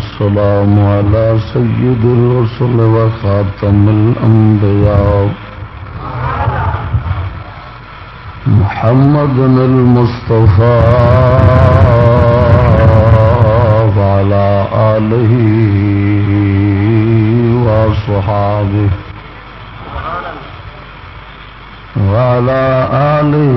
والسلام على سيد الرسل وخاتم الأنبياء. محمد المصطفى وعلى آله وصحابه وعلى آله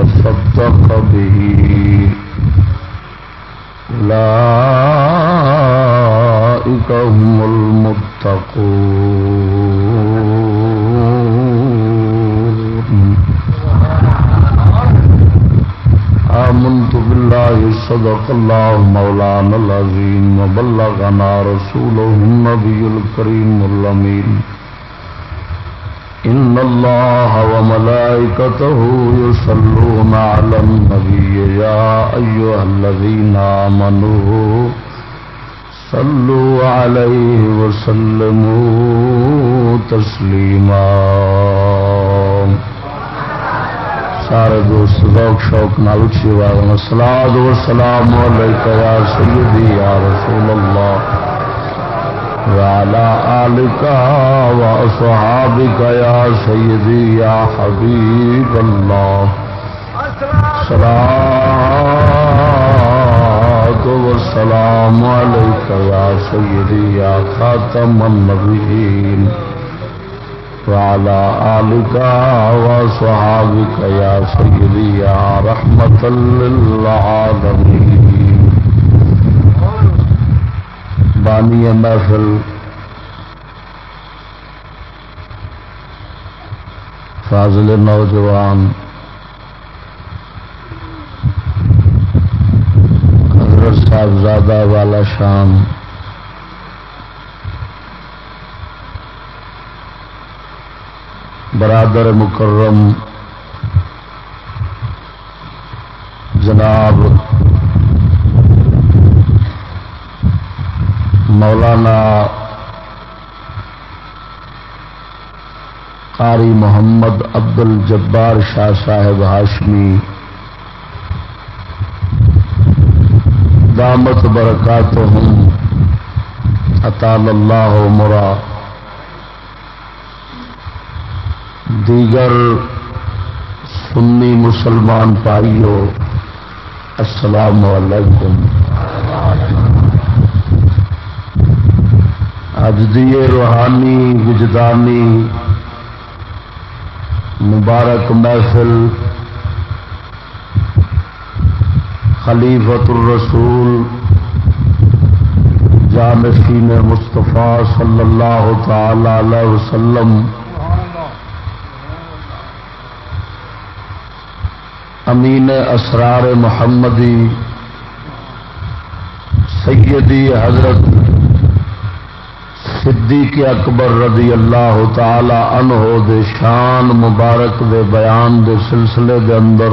وصدق به أولئك هم المتقون. آمنت بالله، صدق الله مولانا العظيم، وبلغنا رسوله النبي الكريم الأمين. إن الله وملائكته يصلون على النبي يا أيها الذين آمنوا صلوا عليه وسلموا تسليما سارے دوست ذوق شوق نال اچھی والے السلام والسلام علیکہ یا سیدی یا رسول اللہ۔ وعلى آلك وأصحابك يا سيدي يا حبيب الله. صلاة والسلام عليك يا سيدي يا خاتم النبيين. وعلى آلك وصحابك يا سيدي يا رحمة للعالمين. بانی محفل فاضل نوجوان حضرت صاحب زادہ والا شام برادر مکرم جناب مولانا قاری محمد عبد الجبار شاہ صاحب ہاشمی، دامت برکات ہوں اطال اللہ مرا دیگر سنی مسلمان پائیو السلام علیکم۔ اج روحانی، وجدانی، مبارک محفل خلیفت الرسول جانشین مصطفیٰ صلی اللہ تعالی علیہ وسلم، امین اسرار محمدی، سیدی حضرت صدیق اکبر رضی اللہ تعالی عنہ دے شان مبارک دے بیان دے سلسلے دے اندر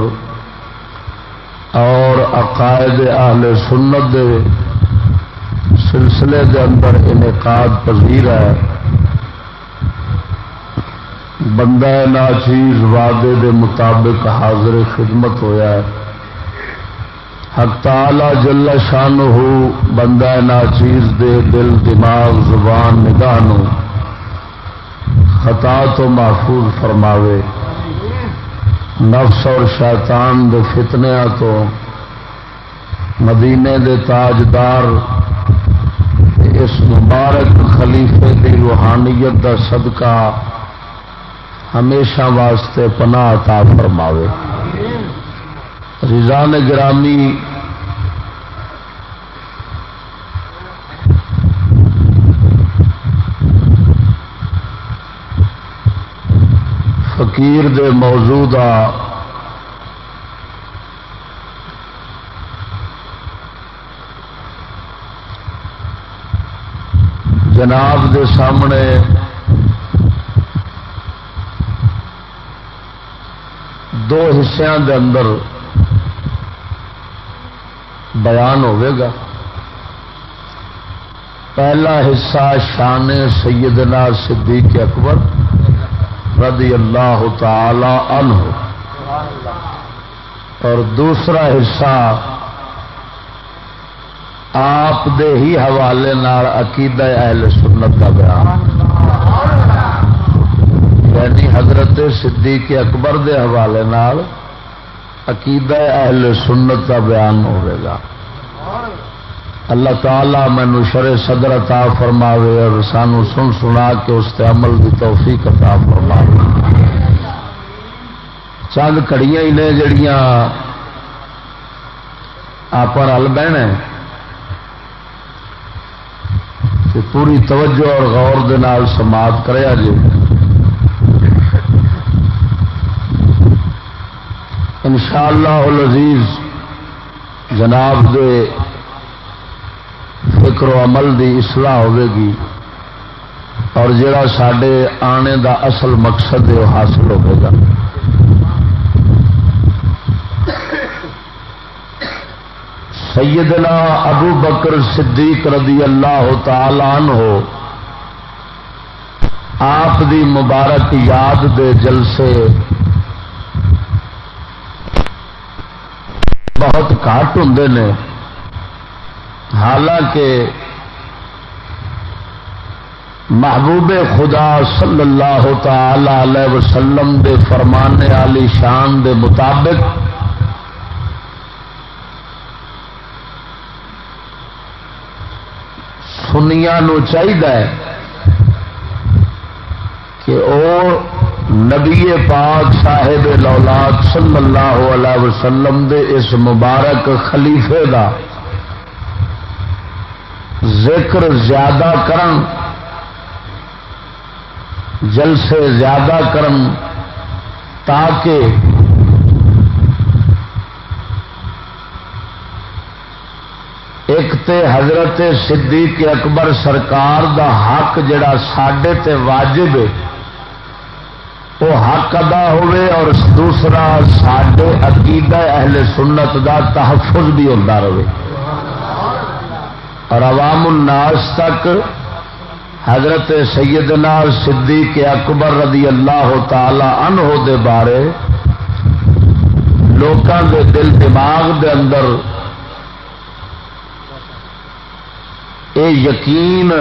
اور عقائد اہل سنت دے سلسلے دے اندر انعقاد پذیر ہے۔ بندہ ناچیز وعدے دے مطابق حاضر خدمت ہویا ہے۔ حق تعالی جل شان ہو بندہ ناچیز دے دل، دماغ، زبان، نگاہ نو۔ خطا تو محفوظ فرماوے۔ نفس اور شیطان دے فتنیا تو مدینے دے تاجدار اس مبارک خلیفے دی روحانیت دا صدقہ ہمیشہ واسطے پناہ عطا فرماوے۔ رضان گرامی فقیر دے موضوع دا جناب دے سامنے دو حصوں دے اندر بیان ہوئے گا۔ پہلا حصہ شان سیدنا صدیق اکبر۔ رضی اللہ تعالی عنہ۔ اور دوسرا حصہ آپ دے ہی حوالے عقیدہ اہل سنت کا بیان۔ یعنی حضرت صدیق اکبر دے حوالے عقیدہ اہل سنت کا بیان ہوئے ہوگا اللہ تعالی مینو شر صدر عطا فرماوے اور سانو سن سنا کے اس تے عمل کی توفیق عطا فرماوے۔ چند کڑیاں ہی نے جڑیاں آپ ہل بہن پوری توجہ اور غور دے نال سماعت کریا جی انشاءاللہ العزیز جناب دے فکر و عمل دی اصلاح ہوے گی اور جڑا سڈے آنے دا اصل مقصد ہے وہ حاصل ہوگا۔ سیدنا ابو بکر صدیق رضی اللہ تعالی عنہ آپ دی مبارک یاد دے جلسے بہت گھٹ ہوں نے۔ حالانکہ محبوب خدا صلی اللہ تعالی علیہ وسلم دے فرمانے علی شان دے مطابق سنیا نو چاہیے کہ او نبی پاک صاحب لولاد صلی اللہ علیہ وسلم دے اس مبارک خلیفے دا ذکر زیادہ کرن، جلسے زیادہ کرن تاکہ ایک تے حضرت صدیق اکبر سرکار دا حق جڑا سڈے تے واجب ہے، وہ حق ادا ہوئے اور دوسرا سڈے عقیدہ اہل سنت دا تحفظ بھی ہوتا رہے۔ اور عوام الناس تک حضرت سیدنا صدیق اکبر رضی اللہ تعالی عنہ دے بارے لوکاں دے دل دماغ دے اندر اے یقین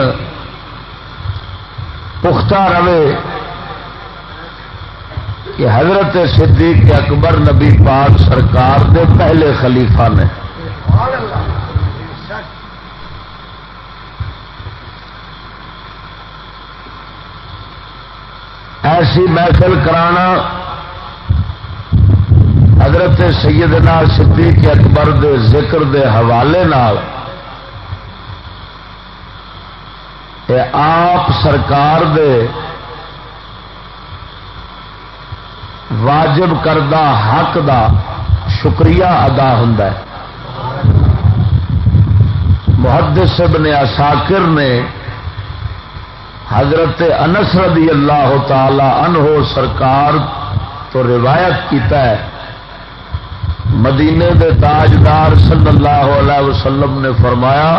پختہ رہے کہ حضرت صدیق اکبر نبی پاک سرکار دے پہلے خلیفہ نے۔ ایسی محفل کرانا حضرت سیدنا صدیق اکبر دے ذکر دے حوالے نال آپ سرکار دے واجب کردہ حق دا شکریہ ادا ہوں محدث ابن اساکر نے حضرت انس رضی اللہ تعالی عنہ سرکار تو روایت کیتا ہے۔ مدینے دے تاجدار صلی اللہ علیہ وسلم نے فرمایا،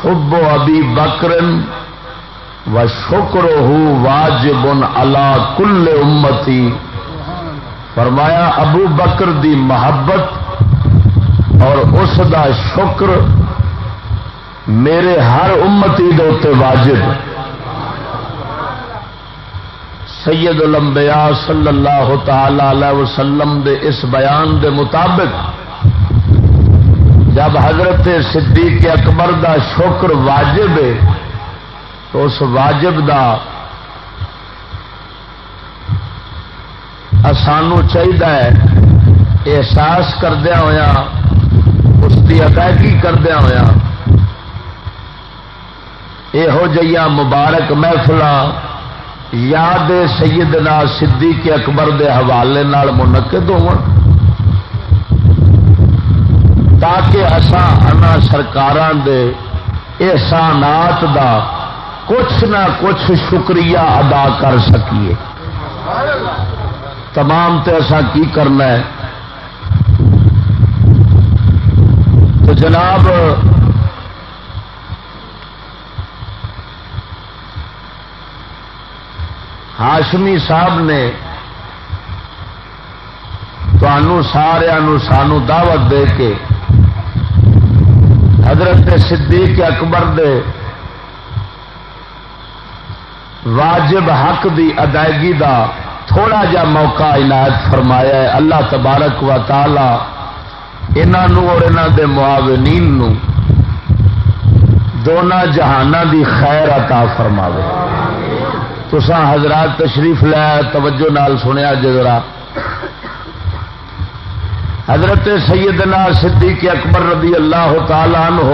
حب ابی بکرن و شکر ہو واجب اللہ کل امتی۔ فرمایا، ابو بکر دی محبت اور اس دا شکر میرے ہر امتی دے واجب۔ سید الانبیاء صلی اللہ تعالی علیہ وسلم دے اس بیان دے مطابق جب حضرت صدیق اکبر دا شکر واجب ہے، تو اس واجب دا سانو چاہیے احساس کردیا ہوا اس کی ادائیگی کردیا ہوا یہو جہیا مبارک محفل یاد سیدنا صدیق اکبر دے حوالے نال منعقد ہو تاکہ اسان سرکار دے احسانات دا کچھ نہ کچھ شکریہ ادا کر سکیے۔ تمام تے ایسا کی کرنا ہے؟ تو جناب ہاشمی صاحب نے سارا سانو دعوت دے کے حضرت صدیق اکبر دے واجب حق دی ادائیگی دا تھوڑا جا موقع عنایت فرمایا ہے۔ اللہ تبارک و تعالی انہوں اور انہوں دے معاونین نو دونوں جہانہ دی خیر عطا فرماوے۔ تو حضرات تشریف لیا توجہ نال سنیا جذرا حضرت سیدنا صدیق اکبر رضی اللہ تعالی عنہ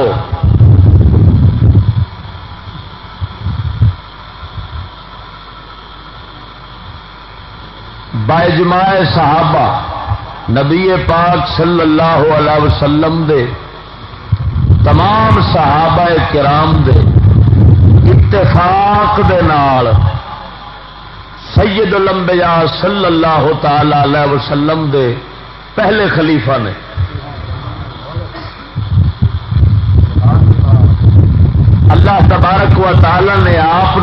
باجماع صحابہ نبی پاک صلی اللہ علیہ وسلم دے، تمام صحابہ کرام دے، اتفاق دے نال سید الانبیاء صلی اللہ تعالی علیہ وسلم دے پہلے خلیفہ نے۔ اللہ تبارک و تعالی نے آپ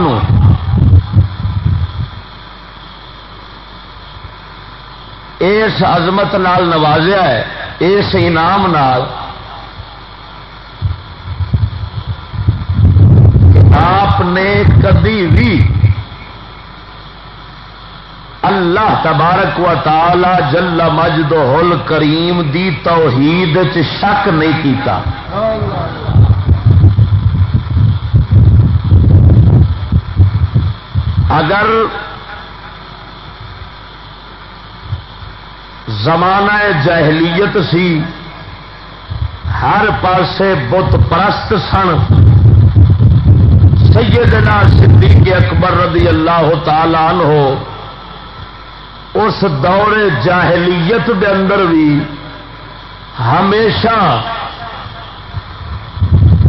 اس عظمت نال نوازیا ہے اس انعام نال آپ نے کبھی بھی اللہ تبارک و تعالی جل مجد ہل کریم دی توحید شک نہیں کیتا۔ اگر زمانہ جہلیت سی، ہر پاسے بت پرست سن۔ سیدنا صدیق اکبر رضی اللہ تعالی عنہ اس دور جاہلیت دے اندر بھی ہمیشہ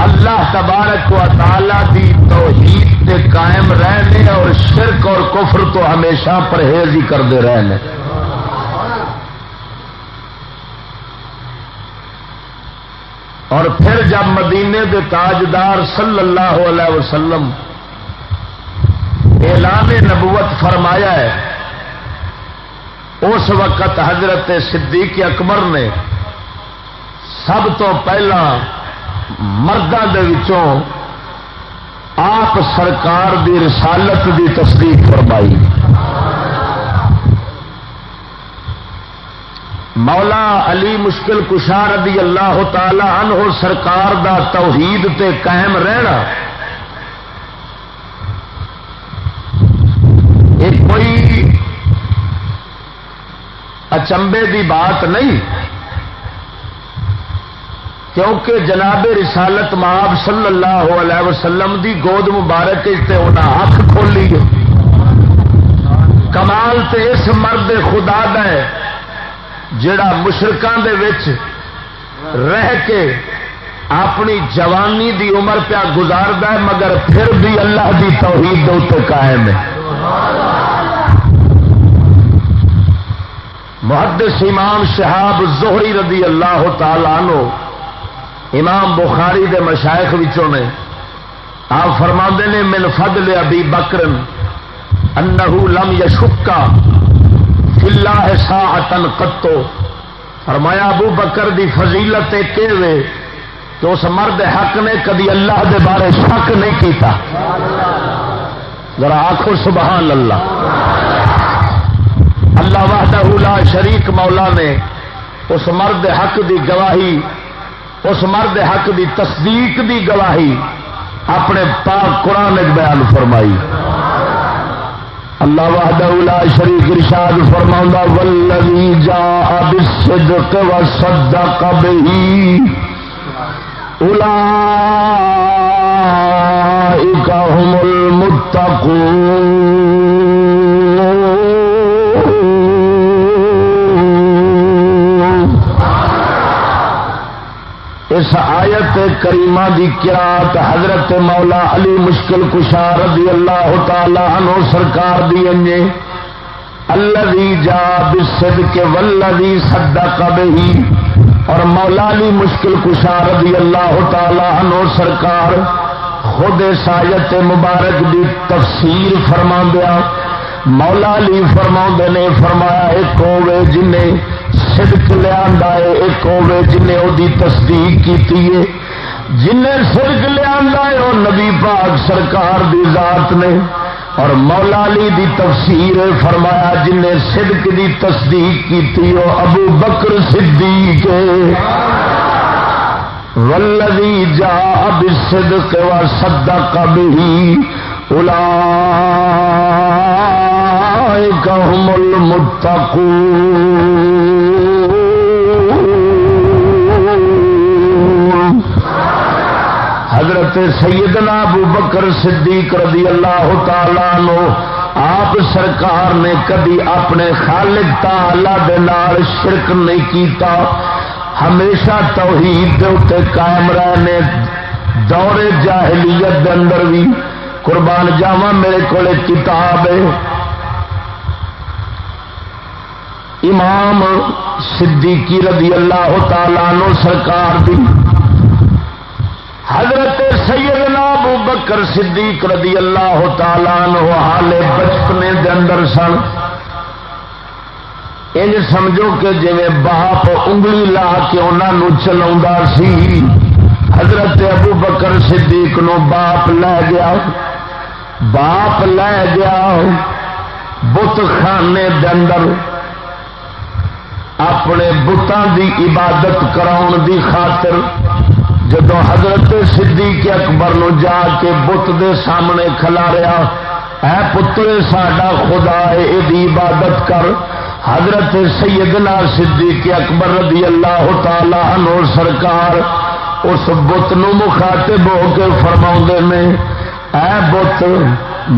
اللہ تبارک و تعالی دی توحید تے قائم رہنے اور شرک اور کفر تو ہمیشہ پرہیز ہی کرتے رہنے۔ اور پھر جب مدینے دے تاجدار صلی اللہ علیہ وسلم اعلان نبوت فرمایا ہے اس وقت حضرت صدیق اکبر نے سب تو پہلا مردوں آپ سرکار دی رسالت دی تصدیق فرمائی۔ مولا علی مشکل کشار رضی اللہ تعالی عنہ سرکار دا توحید تے قائم رہنا۔ یہ کوئی اچمبے دی بات نہیں۔ کیونکہ جناب رسالت ماب صلی اللہ علیہ وسلم دی گود مبارک ہاتھ کھولی کمال تے اس مرد خدا ہے جڑا مشرقوں کے رہ کے اپنی جوانی دی عمر پیا گزارتا ہے، مگر پھر بھی اللہ دی توحید دے قائم ہے۔ محدث امام شہاب زہری رضی اللہ تعالی عنہ، امام بخاری دے مشائخ وچوں نے آپ فرما نے، من فضل ابی بکرن انہو لم یشکا فی اللہ ساعتن قطو. فرمایا، ابو بکر دی فضیلت کیوے کہ اس مرد حق نے کبھی اللہ دے بارے شک نہیں کیتا۔ ذرا آخو سبحان اللہ۔ اللہ وحدہ لا شریک مولا نے اس مرد حق دی گواہی، اس مرد حق دی تصدیق دی گواہی اپنے پاک قرآن بیان فرمائی۔ اللہ وحدہ لا شریک ارشاد فرما والذی جاء بالصدق وصدق به اولئک هم المتقون اس آیت کریمہ دی قرات حضرت مولا علی مشکل کشار رضی اللہ تعالی عنہ سرکار دی انجے جی، الذي جاء بالصدق والذي صدق به اور مولا علی مشکل کشار رضی اللہ تعالی عنہ سرکار خود سایت مبارک دی تفسیر فرما دیا مولا علی فرما نے فرمایا، ایک ہوے جن سدک لیا ایک ہوے جن وہ تصدیق کی جن سدک لیا وہ نبی پاک سرکار دی ذات نے۔ اور مولا علی دی تفسیر فرمایا جن سدک دی تصدیق کی وہ ابو بکر صدیق ولدی جا اب صدق و صدق به اولئک هم المتقون۔ حضرت سیدنا ابو بکر صدیق رضی اللہ تعالی نو آپ سرکار نے کبھی اپنے خالق تعالی دے نال شرک نہیں کیتا۔ ہمیشہ توحید دے اتنے قائم رہنے دورے جاہلیت دے اندر بھی قربان جاوا میرے کو کتاب ہے۔ امام صدیقی رضی اللہ تعالی نو سرکار دی حضرت سیدنا ابو بکر صدیق رضی اللہ تعالی نو حالے بچپنے دے اندر سن۔ ان سمجھو کہ جی باپ انگلی لا کے انہوں چلا سی، حضرت ابو بکر صدیق نو باپ لے گیا۔ باپ لے گیا بت خانے اندر۔ اپنے بتان دی عبادت کراؤن دی خاطر جدو حضرت صدیق اکبر نو جا کے بت دے سامنے کھلا رہا اے پتر ساڈا خدا ہے عبادت کر. حضرت سیدنا صدیق اکبر رضی اللہ تعالی عنہ سرکار اس بت نو مخاطب ہو کے فرما نے، اے بت،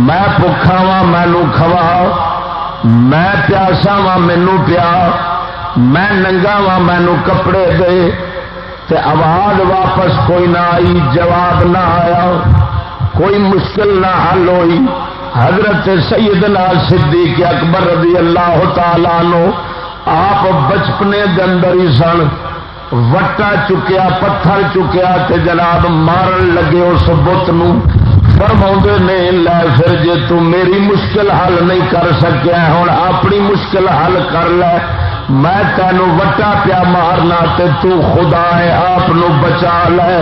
میں پکھا وا مینو کھوا، میں پیاسا وا مینو پیا، میں ننگا وا مینو کپڑے دے تے آواز واپس کوئی نہ آئی، جواب نہ آیا، کوئی مشکل نہ حل ہوئی۔ حضرت سیدنا صدیق اکبر رضی اللہ تعالی نو آپ بچپنے اندر ہی سن، وٹا چکیا، پتھر چکیا تے جناب مارن لگے اس بت فرما نے، لے پھر جی میری مشکل حل نہیں کر سکیا ہوں اپنی مشکل حل کر لے۔ میں تینوں وٹا پیا مارنا تے تو خدا ہے آپ بچا لے۔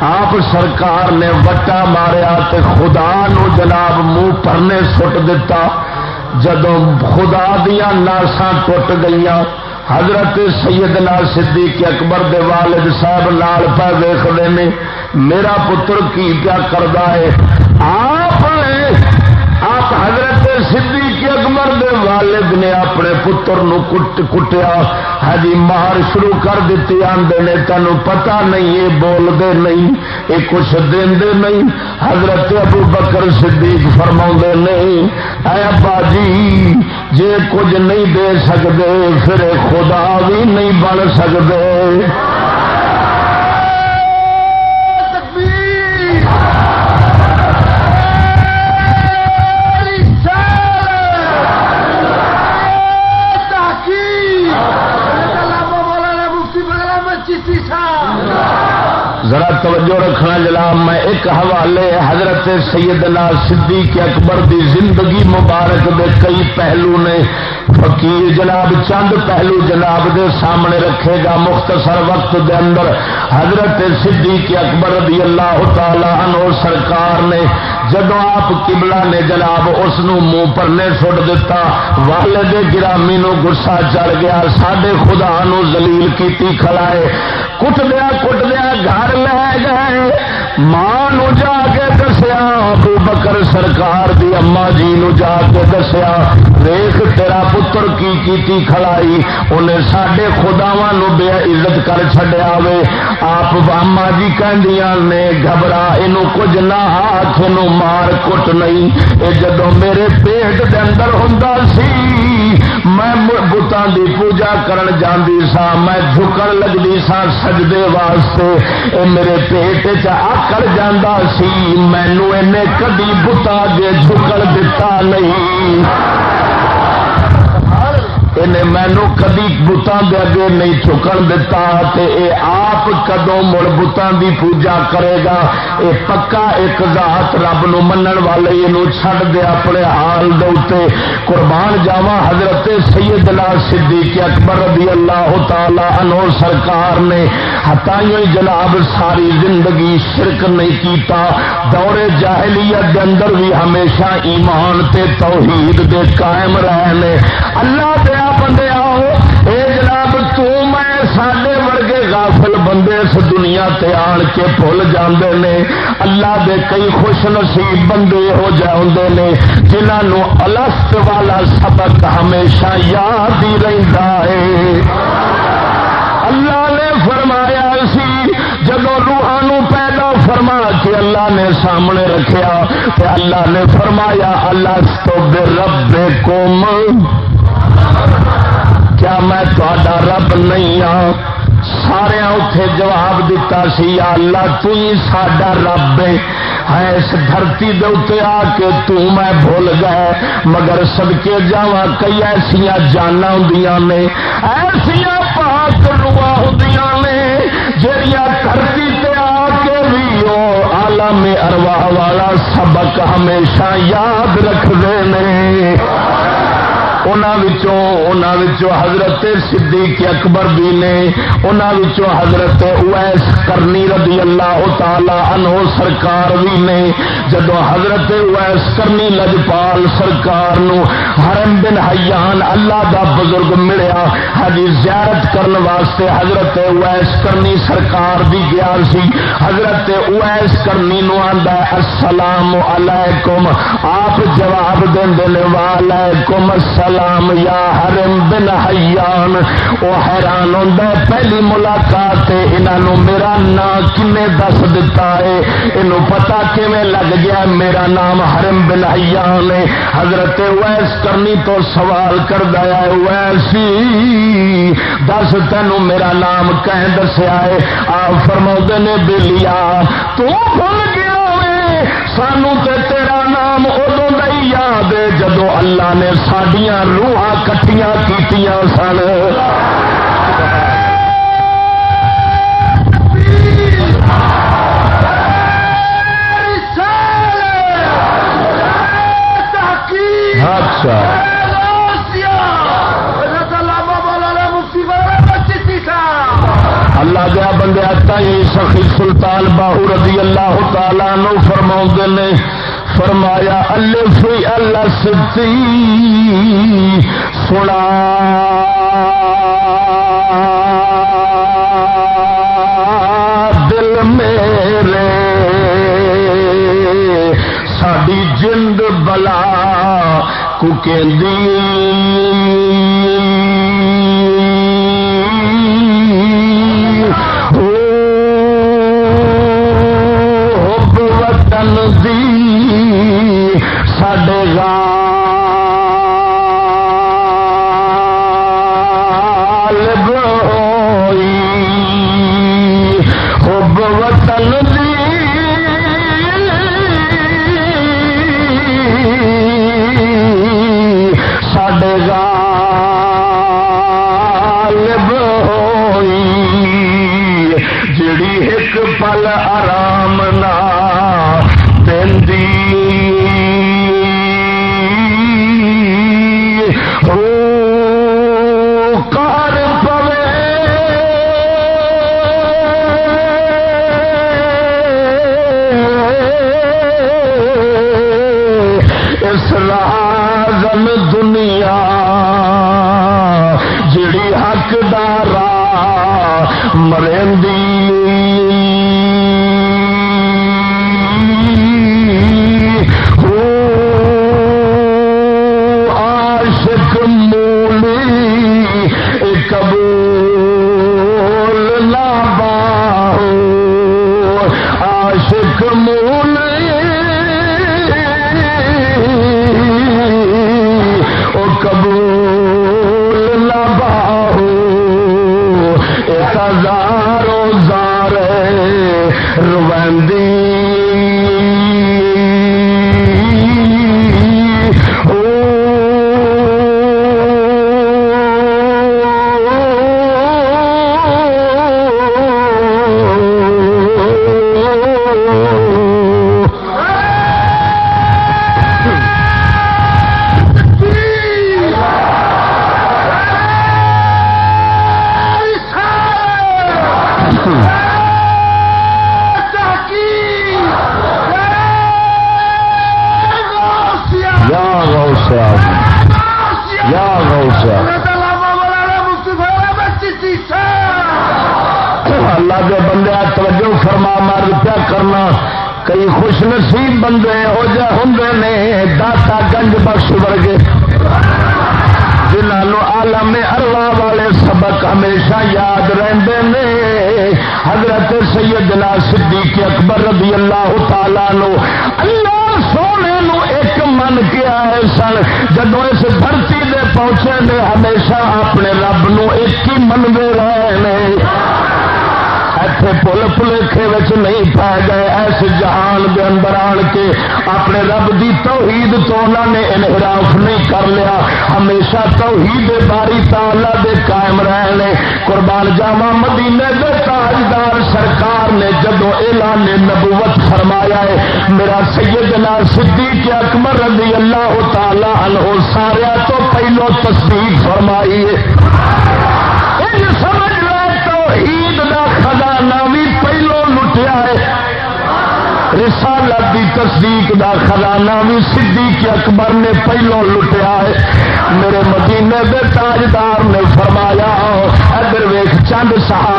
آپ سرکار نے وٹا ماریا تے خدا نو جناب منہ پرنے سٹ دتا۔ جدو خدا دیا ناسا ٹوٹ گئی حضرت سیدنا صدیق اکبر دے والد صاحب لال پہ ویختے ہیں میرا پتر کی کیا کرتا ہے؟ آپ آپ حضرت صدیق اکبر دے والد نے اپنے پتر نو کٹ کٹیا۔ ہجی ہاں جی، مار شروع کر دیتی آدھے نے تین پتا نہیں، یہ بولتے نہیں، یہ کچھ دے نہیں۔ حضرت ابو بکر صدیق فرما نہیں، اے ابا جی جے کچھ نہیں دے سکتے پھر خدا بھی نہیں بن سکتے ذرا توجہ رکھنا جناب، میں ایک حوالے حضرت سیدنا صدیق اکبر دی زندگی مبارک دے کئی پہلو نے فقیر جناب چند پہلو جناب دے سامنے رکھے گا مختصر وقت دے اندر۔ حضرت صدیق اکبر رضی اللہ تعالی عنہ سرکار نے جب آپ قبلہ نے جناب اس منہ پرنے سٹ دیتا والد گرامی نو گسا چڑھ گیا سڈے خدا نو زلیل کی کھڑائے کٹ دیا کٹ دیا گھر لے گئے، ماں نو جا کے بکر سرکار دی اما جی نو جا کے دسیا، ویخ تیرا پتر کی کیتی کھڑائی انہیں سڈے خداوا بے عزت کر چڈیا وے۔ آپ اما جی کہندیاں نے، گھبرا یہ کچھ نہ، ہاتھ نو مار، کٹ نہیں۔ یہ جدو میرے پیٹ دے اندر ہوں سی، میں بتان دی پوجا کرن جاندی سا میں جھکن لگتی سا سجدے واسطے۔ اے میرے پیٹ چ چکڑ جانا سی مینو کدی بتا دے جھکن دتا نہیں۔ انہیں مینو کدی بتان دے اگے نہیں چکن دتا تے اے آپ کدو مڑ بتان دی پوجا کرے گا؟ اے پکا ایک ذات رب نو منن والے یہ چھڈ دے اپنے حال دے قربان جاوا حضرت سیدنا صدیق اکبر رضی اللہ تعالی عنہ سرکار نے ہتائیوں جناب ساری زندگی شرک نہیں کیتا۔ دور جاہلیت دے اندر بھی ہمیشہ ایمان تے توحید دے قائم رہے اللہ دے بندے آؤ۔ اے جناب، تو میں سڈے ورگے غافل بندے اس دنیا تے آن کے بھول جاندے نے۔ اللہ دے کئی خوش نصیب بندے ہو جاندے نے جنہوں الست والا سبق ہمیشہ یاد ہی رہتا ہے۔ اللہ نے فرمایا سی جب روحانو پیدا فرما کے اللہ نے سامنے رکھیا تو اللہ نے فرمایا اللہ تو بے رب کوم کیا میں تا رب نہیں ہاں؟ سارے اتے جواب دیتا سی اللہ، تو ہی ساڈا رب ہے۔ اس دھرتی دے آ کے تو میں بھول گئے مگر سدکے جا کئی ایسا جانا ہوں نے۔ ایسا پاک روا ہوں نے جہیا دھرتی تے آ کے بھی وہ آلم ارواہ والا سبق ہمیشہ یاد رکھتے ہیں انہوں حضرت صدیق اکبر بھی نے انہوں حضرت اویس کرنی رضی اللہ تعالی عنہ سرکار بھی نے جدو حضرت اویس کرنی لجپال سرکار نو حرم بن حیان اللہ دا بزرگ ملیا ہجی زیارت کرن واسطے حضرت اویس کرنی سرکار بھی گیا سی۔ حضرت اویس کرنی نو آندا السلام علیکم۔ آپ جواب دیں والیکم السلام۔ سلام یا حرم بن حیان وہ حیران ہوتا پہلی ملاقات انہوں میرا نام کن دس دتا ہے؟ یہ پتا کیون لگ گیا میرا نام حرم بن حیان ہے۔ حضرت ویس کرنی تو سوال کر دیا ویسی دس تینوں میرا نام کہیں دسیا ہے؟ آپ فرما نے، بلیا، تو بھول گیا سانو تے تیرا نام ادو نہیں یاد جدو اللہ نے سڈیا روح کٹیاں کی سن. اچھا اللہ دیا بندے تائی سخی سلطان باہو رضی اللہ تعالی نو فرما نے فرمایا الف الف سنا۔ دل میرے ساری جلد بلا کو دی روزہ مرین دی نہیں پی گئے ایس جہان دے اندر آن کے اپنے رب دی توحید تو انہوں نے انحراف نہیں کر لیا۔ ہمیشہ توحید باری تالا دے قائم رہنے۔ قربان جامع مدینے دے تاجدار سرکار نے جدو اعلان نبوت فرمایا ہے، میرا سیدنا صدیق اکبر رضی اللہ تعالی عنہ سارے تو پہلو تصدیق فرمائی ہے۔ سمجھ لے، توحید دا خزانہ بھی لٹیا ہے۔ رسالت دی تصدیق دا خزانہ بھی صدیق اکبر نے پہلو لٹیا ہے۔ میرے مدینے دے تاجدار نے فرمایا، ادھر ویخ چند صاحب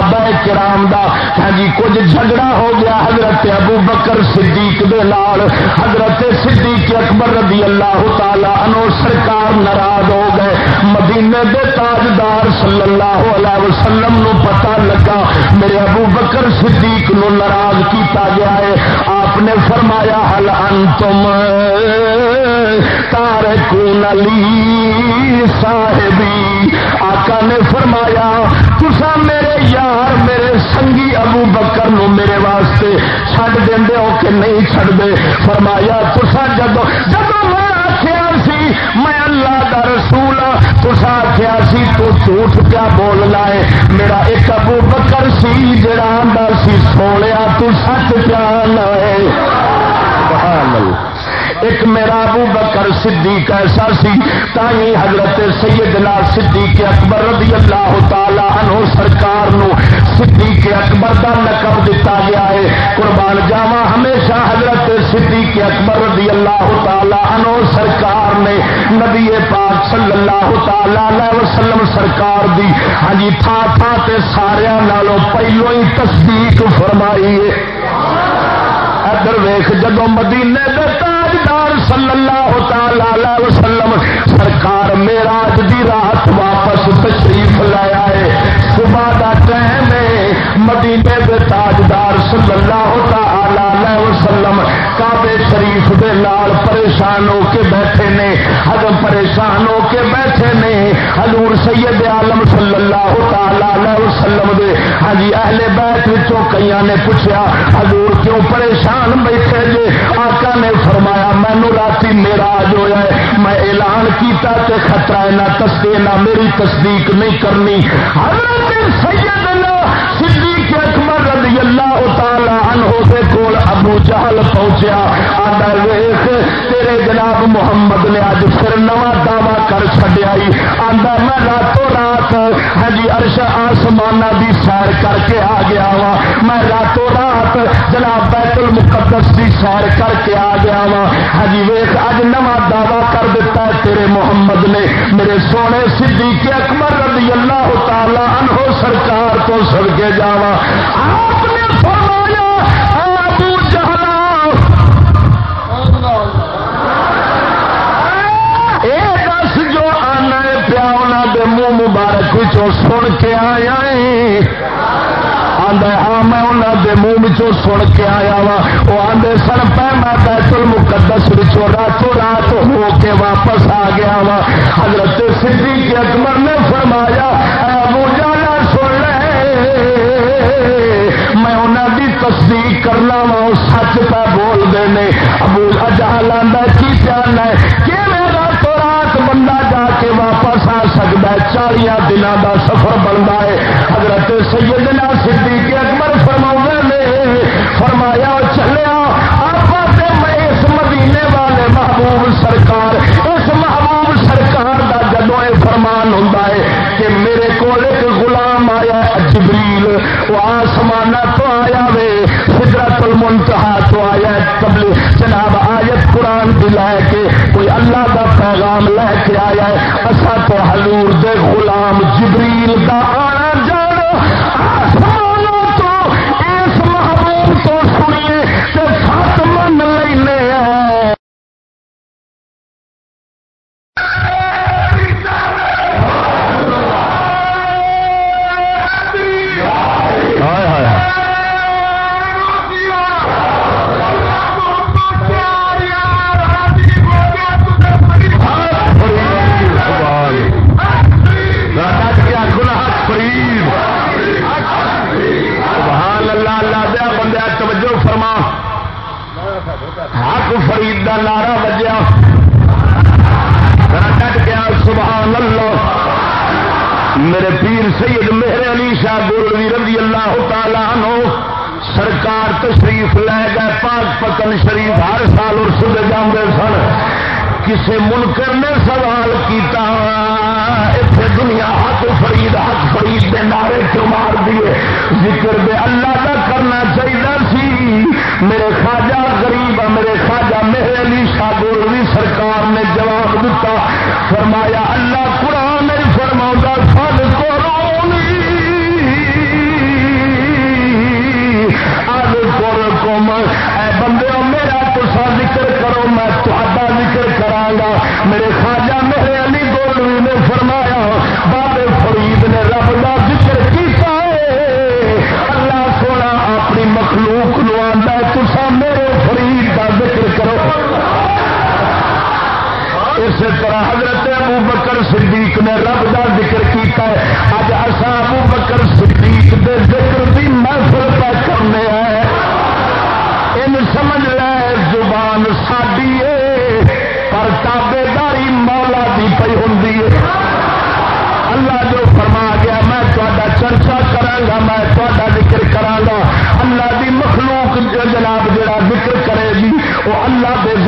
کرام دا۔ ہاں جی کچھ جھگڑا ہو گیا حضرت ابو بکر صدیق دے لال حضرت صدیق اکبر رضی اللہ تعالی عنہ سرکار ناراض ہو گئے۔ مدینے دے تاجدار صلی اللہ علیہ وسلم نو پتہ لگا، میرے ابو بکر صدیق نو ناراض کیتا گیا ہے۔ آپ نے فرمایا حل انتم تارکون علی صاحبی؟ آقا نے فرمایا تسا میرے یار میرے میرے سنگی ابو بکر نو میرے واسطے چڈ دے ہو کہ نہیں چڑ دے فرمایا تسا جدو جب میں آخیا سی، میں اللہ کا رسول تسا آخیا سی، تو جھوٹ پیا بول لائے میرا ایک ابو بکر سی، جڑا آدھا سی سونے تو سچ پیا لائے ایک میرا ابو بکر صدیق ایسا سی تھی حضرت سیدنا صدیق اکبر رضی اللہ تعالی عنہ سرکار نو صدیق اکبر کا نقب دتا گیا ہے۔ قربان جاوا ہمیشہ حضرت صدیق اکبر رضی اللہ تعالی عنہ سرکار نے نبی پاک صلی اللہ تعالی علیہ وسلم سرکار دی۔ ہاں جی تھا تھا تے سارے نالوں پہلو ہی تصدیق فرمائی ہے۔ ادھر ویخ جدو مدینے دیتا صلی اللہ تعالی وسلم سرکار میرا دی رات واپس تشریف لایا ہے صبح کا ٹائم ہے، مدینے کے تاجدار صلی اللہ تعالی وسلم کعبے شریف دے لال پریشان ہو کے بیٹھے نے۔ حضم پریشان ہو کے بیٹھے نے۔ حضور سید عالم صلی اللہ تعالی وسلم دے۔ ہاں جی اہل بیت وچوں کئیاں نے پوچھا، حضور کیوں پریشان بیٹھے جے؟ آقا نے فرمایا مینو رات میرا جو ہے۔ میں اعلان کیتا تے خطرہ نہ تصدیق نہ میری تصدیق نہیں کرنی۔ حضرت سیدنا جہل پہنچیا۔ آدھا ویخ تیرے جناب محمد نے اج پھر نواں دعوی کر چڈیا آدھا میں راتوں رات ہاں جی، ارش آسمان کی سیر کر کے آ گیا وا میں راتوں رات جناب بیت المقدس کی سیر کر کے آ گیا وا ہاں جی، ویخ اج نواں دعوی کر دیتا ہے تیرے محمد نے۔ میرے سونے صدیق اکبر رضی اللہ تعالی عنہ سرکار تو سر کے جاوا آپ نے فرمایا تو سن کے آیا ہے ہاں میں انہوں دے منہ سن کے آیا وا۔ وہ آدھے سر پہ میں بیت المقدس راتوں رات ہو کے واپس آ گیا وا۔ حضرت صدیق اکبر نے فرمایا میں تصدیق کرنا وا سچ پہ بول دے ابو اجالا کی پیانا ہے؟ کہ میرا سکتا ہے چالیا دنوں کا سفر بنتا ہے حضرت سیدنا صدیق اکبر فرما نے فرمایا چلیا آپ میں اس مدینے والے محبوب سرکار اس محبوب سرکار کا جدو یہ فرمان ہوں کہ میرے کو ایک غلام آیا جبریل وہ آسمان تو آیا وے سدرت المنتہا تو آیا تبلی جناب پیغام لے کے آیا ہے اصا تو حضور دے غلام جبریل کا آنا جانا۔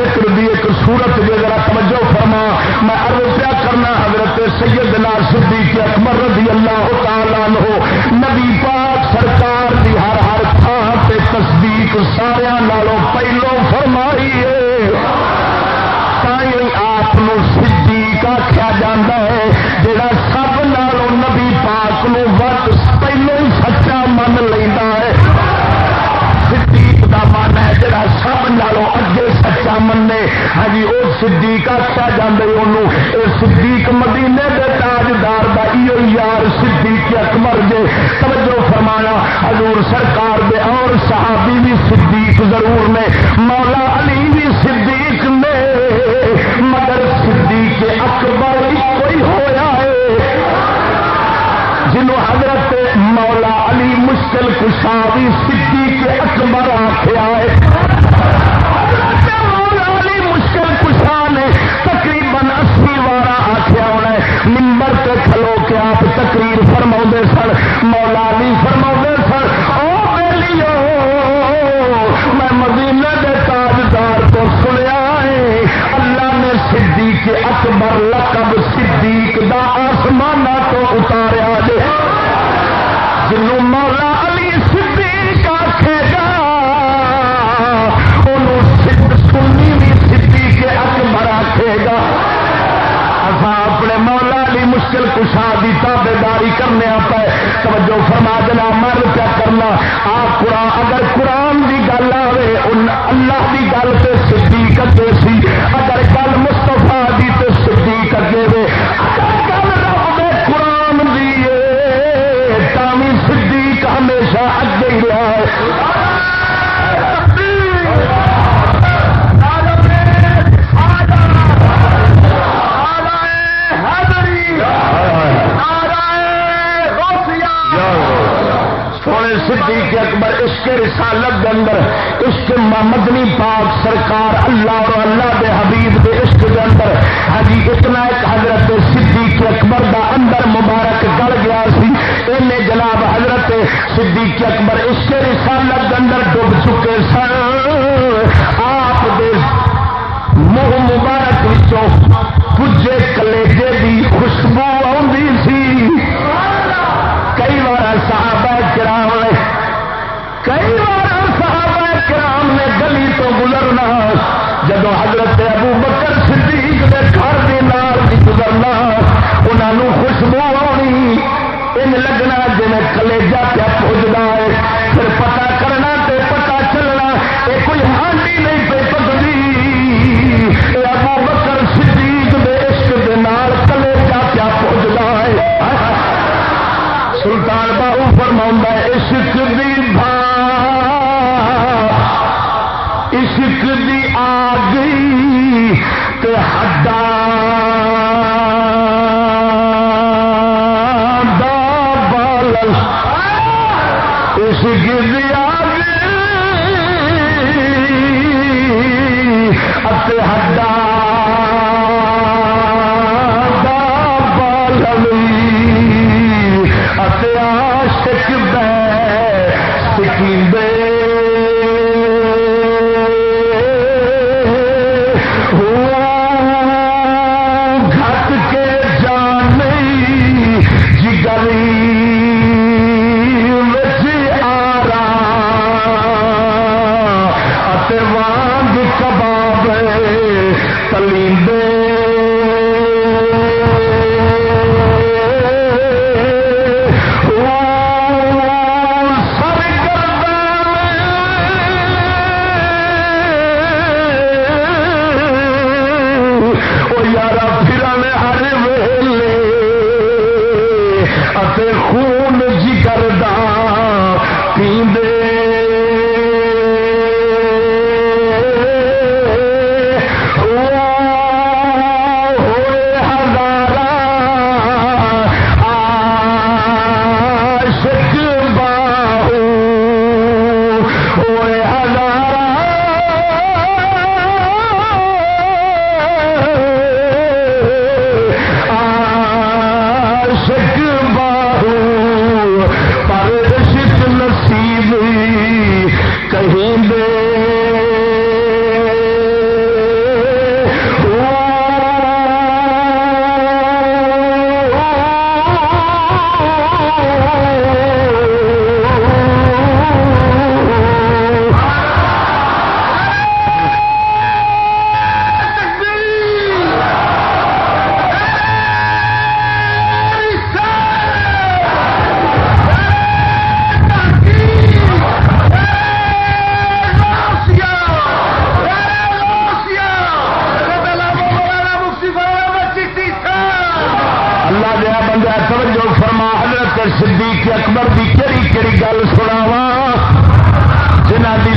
ذکر دی ایک صورت جی ذرا توجہ فرما میں عرض کیا کرنا حضرت سید صدیق آخیا جاندے انہوں اے صدیق مدینے دے تاجدار دا ایو یار صدیق اکبر جے توجہ فرمایا، حضور سرکار دے اور صحابی بھی صدیق ضرور نے، مولا علی بھی صدیق نے۔ مگر صدیق اکبر کوئی ہویا ہے۔ جنوں حضرت مولا علی مشکل کشا بھی صدیق اکبر آخیا ہے۔ نے تقریباً اسی وار آخیا ہونا ممبر سے کھلو کے آپ تقریر فرما سن مولا علی فرما سن میں مدینہ دے تاجدار سنیا ہے، اللہ نے صدیق اکبر لقب صدیق دا آسمانہ تو اتاریا جی جنوں مولا اپنے مولا علی مشکل کشا دی تابے داری کرنے پہ توجہ فرما جنا مر پیا کرنا؟ آ قرآن، اگر قرآن دی گل آئے اللہ دی گل سے صدیق سی، اگر گل مدنی پاک سرکار اللہ اور اللہ دے حبیب دے عشق کے اندر ہجی اتنا ایک حضرت صدیق اکبر دا اندر مبارک گڑ گیا سی۔ ان جناب حضرت صدیق اکبر عشق رسالت اندر ڈب چکے سن۔ جب حضرت ابو بکر صدیق کے گھر کے نال گزرنا انہوں خوشبو آنی۔ ان لگنا جی کلیجا پیا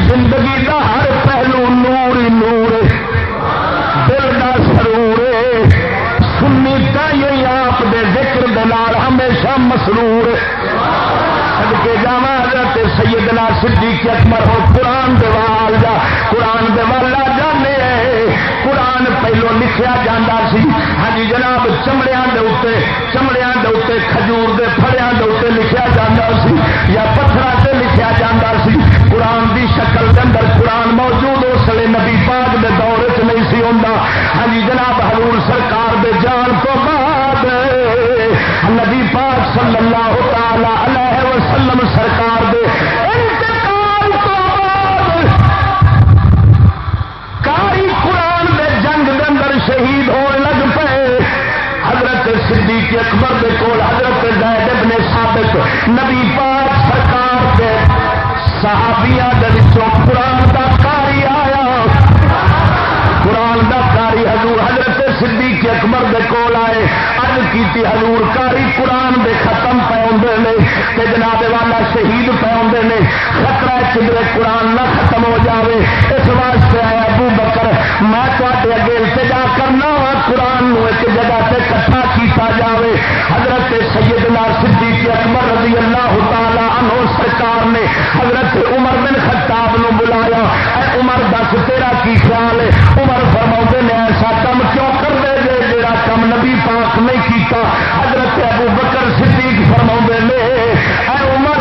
زندگی دا ہر پہلو نور ہی نور دل دا سرور سنی تھی آپ دے ذکر دلال ہمیشہ مسرور۔ کے جاوا حضرت سیدنا صدیق اکبر ہو، قرآن دیوال جا، قرآن دیوالا جا قرآن پہلو لکھیا جاتا سی۔ ہاں جی جناب چمڑیا دے اتنے چمڑیا دے اتنے کھجور دے پھڑیا دے اتنے لکھیا جاتا سی یا پتھر سے لکھیا جاتا سی۔ قرآن دی شکل کے اندر قرآن موجود اس لیے نبی پاک دے دور چ نہیں سی ہوں ہاں جی جناب، حضور سرکار دے جان تو بعد نبی پاک صلی اللہ تعالی علیہ وسلم سرکار شہید ہونے لگ پے۔ حضرت صدیق اکبر دے کول، حضرت زید ابن ثابت، نبی پاک سرکار دے صحابیاں دے وچوں قرآن دا قاری آیا۔ قرآن دا قاری حضور حضرت صدیق اکبر دے کول آئے ارد کیتی حضور کاری قرآن دے ختم پہ آدھے نے، تے جناب والا شہید پہ آدھے نے، خطرہ چلے قرآن نہ ختم ہو جاوے، اس واسطے آیا ابو بکر، میں تے اگے التجا کرنا وا قرآن نو ایک جگہ سے کٹھا کیتا جاوے۔ حضرت سیدنا صدیق اکبر رضی اللہ تعالی عنہ سرکار نے حضرت عمر بن خطاب نو بلایا، اے عمر، دس تیرا کی خیال ہے؟ عمر فرما نے، ایسا کم کیوں کر کام نبی پاک نہیں کیتا، حضرت ابو بکر صدیق فرما نے، اے عمر،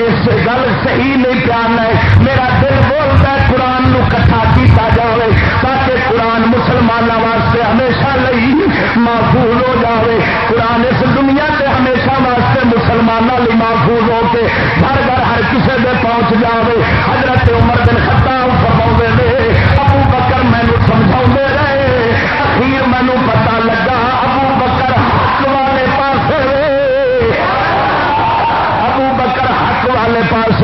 اس گل صحیح نہیں پیان ہے، میرا دل بولتا ہے، قرآن نو کٹھا کیتا جائے تاکہ قرآن مسلمانوں واسطے ہمیشہ لئی محفوظ ہو جائے قرآن اس دنیا سے ہمیشہ واسطے مسلمانوں لی محفوظ ہو کے ہر گھر ہر کسی دے پہنچ جائے حضرت عمر بن خطاب فرما نے بکر مینو سمجھا رہے اخیر مینو پتا لگا ابو بکر حق والے پاس ابو بکر حق والے پاس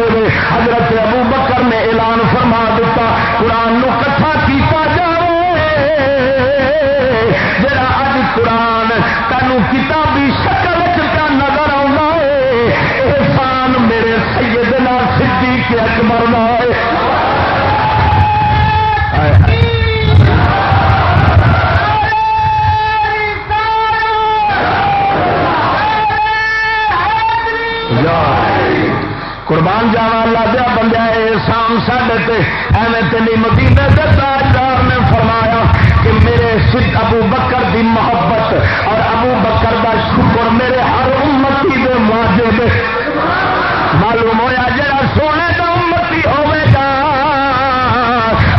حضرت ابو بکر نے اعلان فرما دیتا، قرآن نو کٹھا کیتا جائے جڑا اج قرآن تینوں کتابی شکل چ نظر آنا ہے، احسان میرے سیدنا صدیق اکبر ہے۔ قربان جاوا اللہ دیا بندہ شام سڈے ایویں تین مدینے کے تاجدار نے فرمایا کہ میرے سکھ ابو بکر دی محبت اور ابو بکر دا شکر میرے ہر امتی دے واجب معلوم ہوا جا سونے کا امتی ہوے گا،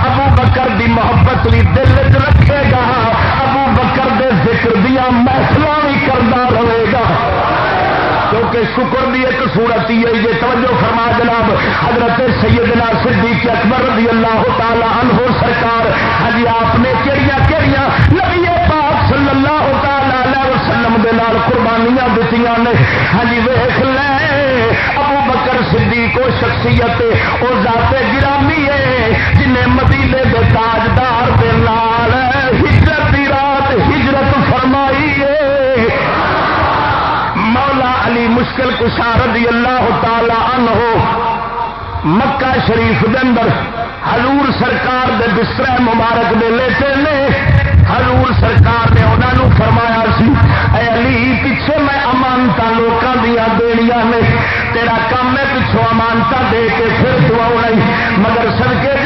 ابو بکر دی محبت بھی دل چ رکھے گا، ابو بکر دے ذکر دیا محفل بھی کرتا رہے گا۔ کیونکہ شکر دی ایک صورت ہی ہے، یہ توجہ فرما جناب، حضرت سیدنا صدیق اکبر رضی اللہ تعالی عنہ سرکار۔ ہاں جی، آپ نے کہڑیاں کہڑیاں نبی پاک صلی اللہ تعالی علیہ وسلم دے نال قربانیاں دتیاں نے۔ ہاں جی ویکھ لے، ابو بکر صدیق کو شخصیت، او ذات گرامی ہے، جنہیں مدینے دے تاجدار دے نال ہجرت دی رات ہجرت فرمائی ہے۔ مولا علی مشکل کشا رضی اللہ تعالی عنہ مکہ شریف دے اندر حضور سرکار دے بستر مبارک دے لیتے نے حضور سرکار نے انہوں فرمایا سی، اے علی، پیچھے میں امانتا لوگوں دیا دنیا نے، تیرا کام میں پچھو امانتا دے کے پھر دعا نہیں، مگر سڑکے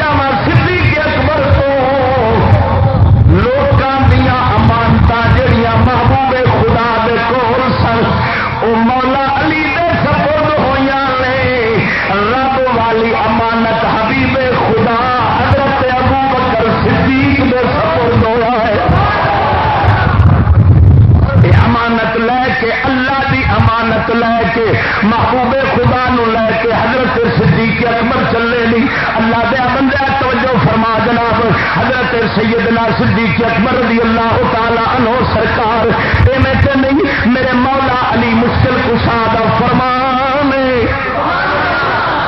اللہ دیا بندہ توجہ فرما جناب، حضرت سیدنا صدیق اکبر رضی اللہ تعالی عنہ سرکار، اے میں تے نہیں، میرے مولا علی مشکل کشا دا فرمان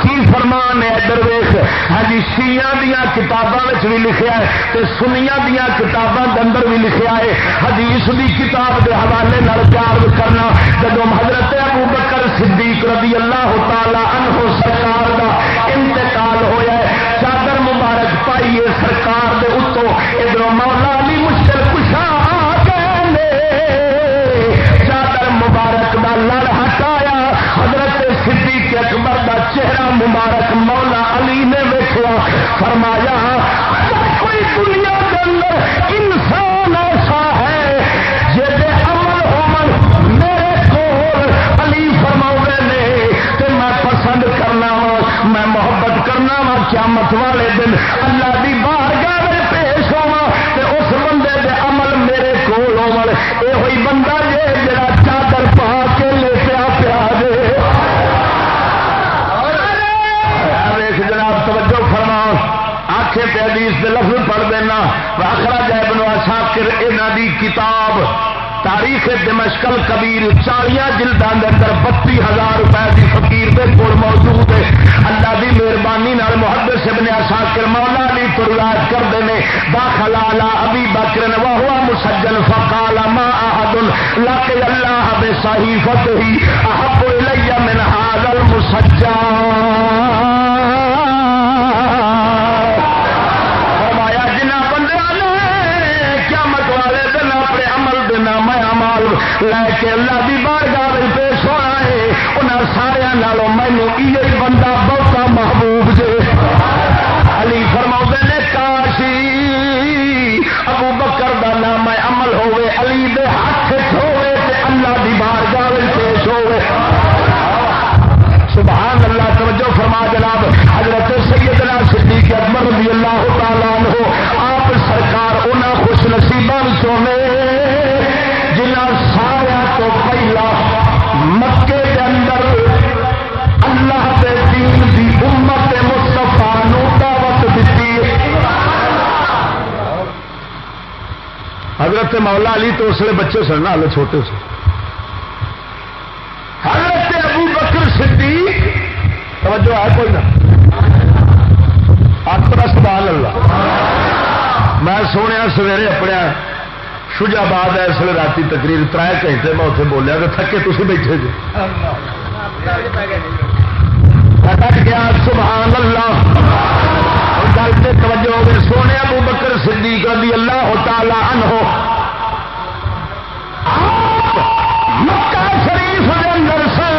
کی فرمان ہے درویش ہاں جی شیعہ دیا کتابوں بھی لکھا ہے تے سنیا دیا کتابوں کے اندر بھی لکھا ہے۔ حدیث دی کتاب کے حوالے نال پیار کرنا جب حضرت ابو بکر صدیق رضی اللہ تعالی عنہ سرکار دا انتقال ہویا ہے، چادر مبارک پائیے سرکار دے اتوں، ادھر مولا علی چہرہ مبارک مولا علی نے ویکیا فرمایا کوئی دنیا کے اندر انسان ایسا ہے جی عمل ہومن میرے کو علی فرما نے کہ میں پسند کرنا وا میں محبت کرنا وا قیامت والے دن اللہ دی باہر گاہ پیش ہوا اس بندے دے عمل میرے کو یہ ہوئی بندہ آخے پہ حدیث دے لفظ پڑھ دینا۔ آخرا جائے بنوا شاکر یہاں دی کتاب، تاریخ دمشکل کبیر چالیا جلدان کے اندر بتی ہزار روپے کی فقیر دے کول موجود ہے۔ اللہ دی مہربانی محبت سے بنیا شاکر مولا علی تو روایت کرتے ہیں۔ داخل آلا ابھی بکر وہ ہوا مسجل فقال ما احد لک اللہ بے صحیفت ہی احب الیہ من هذا المسجل۔ نام لے کے اللہ دی بارگاہ پیش ہونا ہے انہوں سارا نالوں مینو یہ بندہ بہت محبوب جی علی فرما نے، کاشی، ابو بکر دا نام عمل ہوئے علی دے ہاتھ ہوے تے اللہ دی بارگاہ پیش ہوئے سبحان اللہ توجہ فرما جناب، حضرت سیدنا صدیق اکبر رضی اللہ تعالیٰ عنہ، آپ سرکار انہاں خوش نصیباں وچوں نے مکے حضرت مولا علی تو اس لیے بچے سن نا ہلے چھوٹے سن۔ حضرت ابو بکر صدیق، توجہ ہے کوئی نہ۔ اللہ۔ میں سونے سویرے اپنے شجاباد ہے، اس لیے رات تقریر ترائے گھنٹے میں اتنے بولیا تو تھکے تھی بیٹھے جی۔ گیا سبحان اللہ گل سے توجہ ہو سونے ابو بکر صدیق رضی اللہ تعالی عنہ۔ مکہ شریف کے اندر سے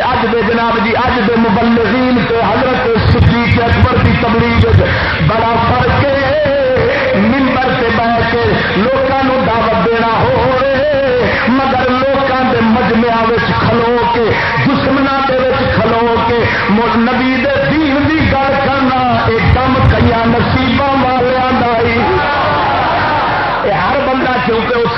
جی اج دے جناب جی اج دے مبلغین تے حضرت صدیق اکبر کی تبلیغ بڑا فرق ہے۔ ممبر سے بہ کے لوگوں دعوت دینا ہو رہے مگر لوگوں کے مجمیا کھلو کے دشمنا کھلو کے نبی دے دین دی گل کرنا ایک دم کئی نصیبوں والے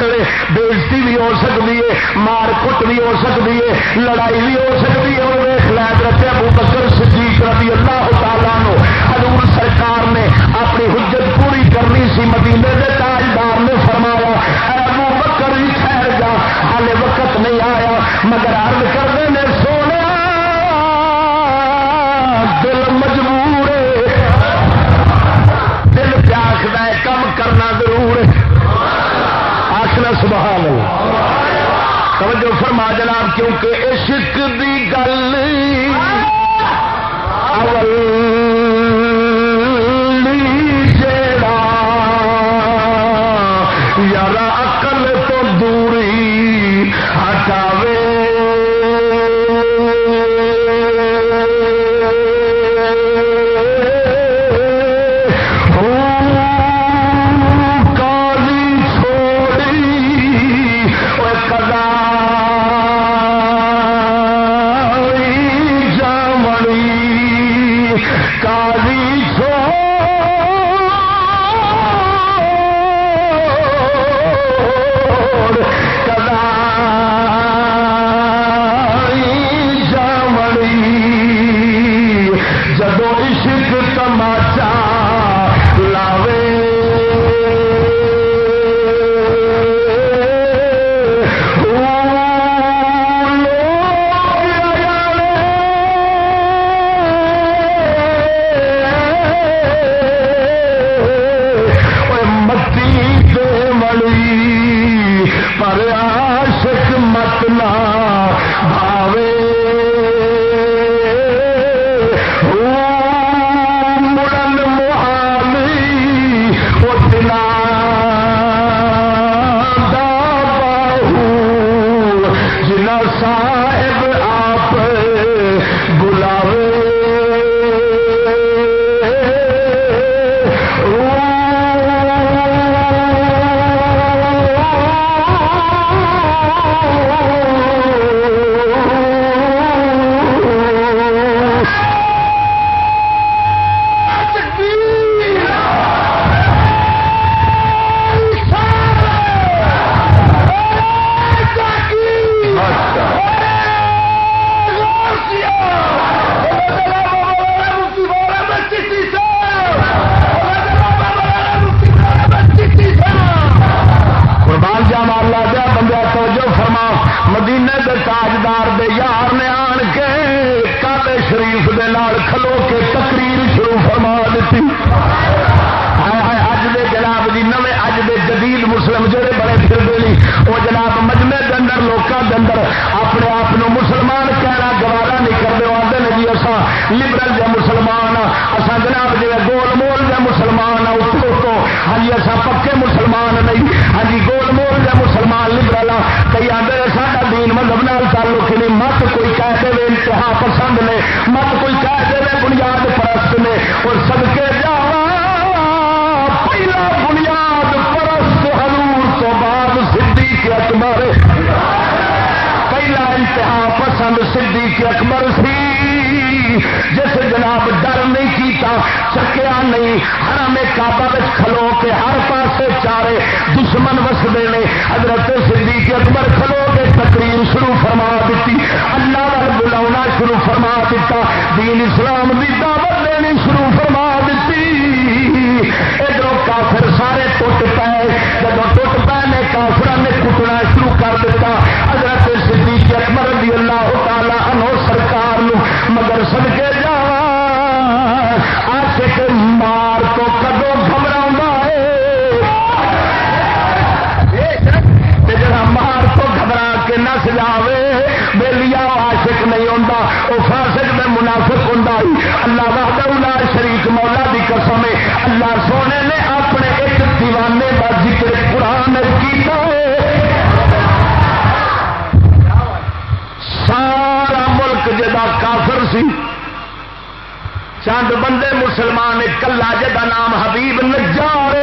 کیونکہ اس لیے بےزتی بھی ہو سکتی ہے، مار کٹ بھی ہو سکتی ہے، لڑائی بھی ہو سکتی ہے، اور لائب رکھے ابو بکر صدیق رضی اللہ تعالیٰ نو حضور سرکار نے اپنی حجت پوری کرنی سی، مدینے کے تاجدار نے فرمایا ابو بکر ہی ٹھہر جا ہالے وقت نہیں آیا، مگر عرض کرنے نے سونے دل مجبور دل پیاکھد ہے کم کرنا ضرور ہے۔ آخنا سبحان اللہ۔ توجہ فرما جناب، کیونکہ عشق دی گل یار عقل تو دوری ہٹاو دشمن وسدے نے۔ حضرت صدیق اکبر کھلو کے تقریر شروع فرما دیتی۔ اللہ وال بلا شروع فرما دیتا۔ دین اسلام کی دعوت دینی شروع فرما دیتی۔ ادھر کافر سارے ٹوٹ پائے جب ٹوٹ پائے نے کافر نے کٹنا شروع کر دیتا۔ حضرت صدیق اکبر رضی اللہ تعالی عنہ سرکار مگر سد کے جا، آشک مار تو کدو گھبرا کے نس جاوے بے لیا آشک نہیں ہوتا وہ فاسق میں منافق ہوں اللہ وحدہ شریف مولا دی قسم ہے۔ اللہ سونے نے اپنے ایک دیوانے کا ذکر قرآن کیتا ہے۔ سارا ملک جا کافر سی۔ چند بندے مسلمان کلا جا نام حبیب نجار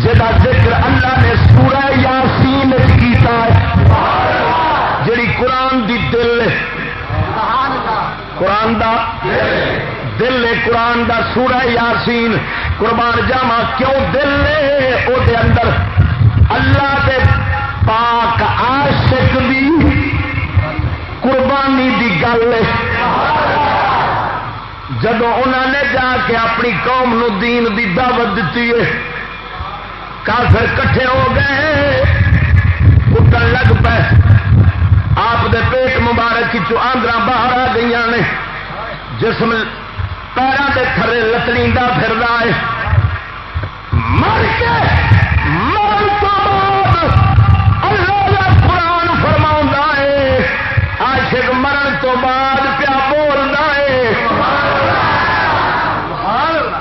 جا ذکر اللہ نے سورہ قرآن دی دل قرآن دا دل قرآن دا سورہ یاسین۔ قربان جاوا کیوں دل او دے اندر اللہ دے پاک عاشق دی قربانی دی گل جب انہوں نے جا کے اپنی قوم نو دین دی دعوت دیتی ہے کافر کٹھے ہو گئے کٹن لگ پے۔ آپ دے پیٹ مبارک چو آندرا باہر آ گئی نے، جسم پیروں کے تھرے لتڑی پھر رہا ہے۔ مر کے مر تو بعد اللہ قرآن فرما ہے۔ عاشق مرن تو بعد پیا بولتا ہے۔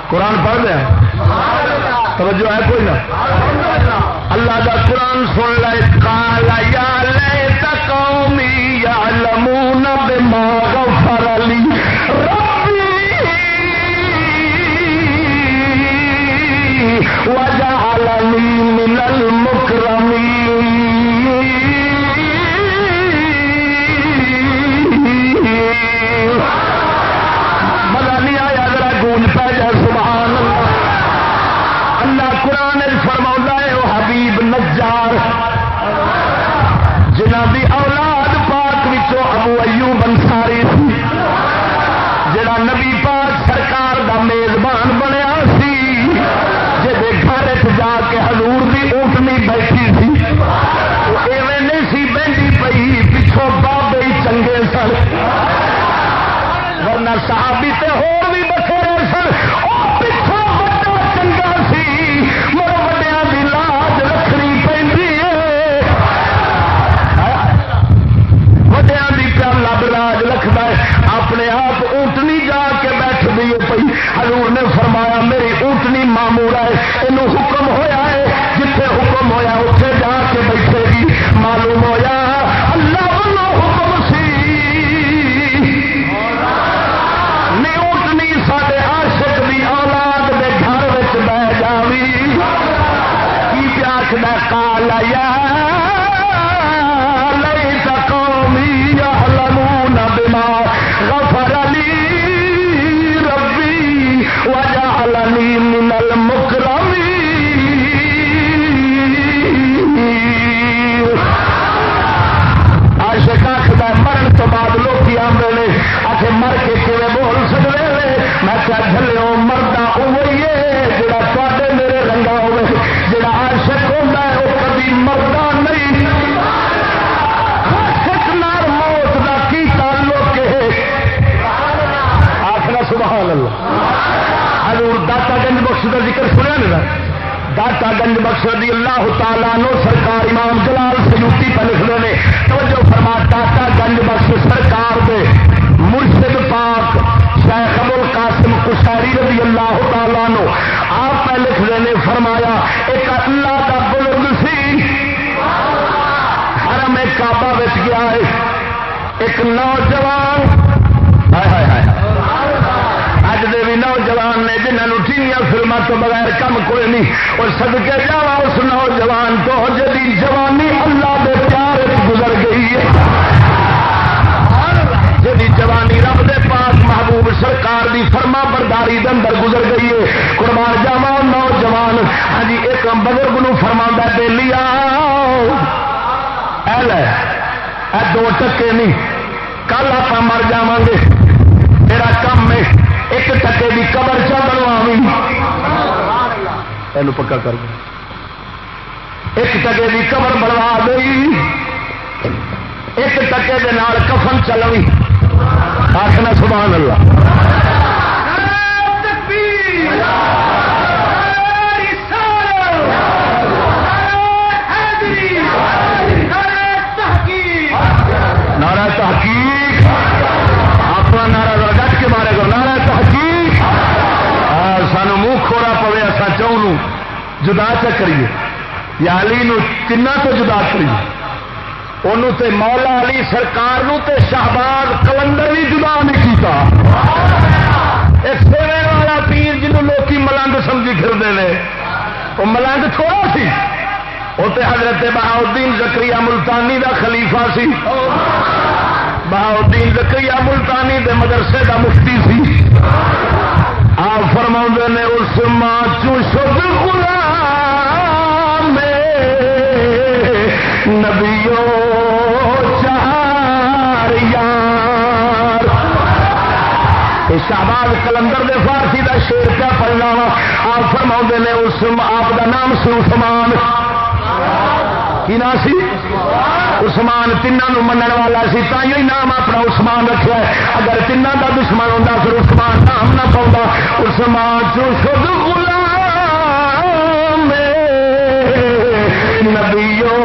قرآن پڑھ لیا توجہ ہے کوئی نہ؟ اللہ کا قرآن سن لے۔ گنج بخش رضی اللہ تعالیٰ نو سرکار امام جلال سیوتی پہ لکھ دے توجہ فرما ٹاٹا گنج بخش سرکار دے مرشد پاک شیخ ابو القاسم کشاری رضی اللہ تعالیٰ نو آپ پہ لکھ دے فرمایا، ایک اللہ کا بزرگ سی۔ حرم کعبہ بچ گیا ہے۔ ایک نوجوان بھی نوجوان نے جنہوں ٹھیک فلموں تو بغیر کم کوئی نہیں۔ اور سدکے جا اس نوجوان تو جی جوانی اللہ دے پیار گزر گئی ہے۔ جی جوانی رب دے پاس محبوب سرکار دی فرما برداری دے اندر گزر گئی ہے۔ قربان جاوا نوجوان ہاں جی ایک بزرگ نو فرما دے لیا دو ٹکے نہیں، کل آپ مر جا گے۔ میرا کام ہے۔ ایک ٹکے کی قبر چا بنوا یہ پکا کر ایک ٹکے کی قبر بنوا گئی ایک ٹکے کے کفن چلوی آخنا سبحان اللہ۔ اصا چون جدا چکریے یا علی تین تو جدا کریے۔ انہوں تے مولا علی سرکار نو تے شہباز کلندر بھی جدا نہیں کیتا۔ ایک سیوے والا پیر جنہوں لوگ ملنگ سمجھی پھرتے ہیں وہ ملنگ تھوڑا سی۔ وہ تے حضرت بہاؤدین زکری ملتانی دا خلیفہ سی۔ بہاؤدین زکری ملتانی دے مدرسے دا مفتی سی۔ آپ فرما نے، اس ماں چو شد غلام نبیوں شہباز کلندر دے فارسی دا شیر کیا پڑھنا وا۔ آپ فرما نے، اس آپ دا نام سی عثمان کی نام سی؟ عثمان تینوں من والا سی تھی نام اپنا عثمان رکھا ہے۔ اگر تین کا دشمن ہوتا پھر عثمان نام نہ پاؤں عثمان چو شد غلام نبیوں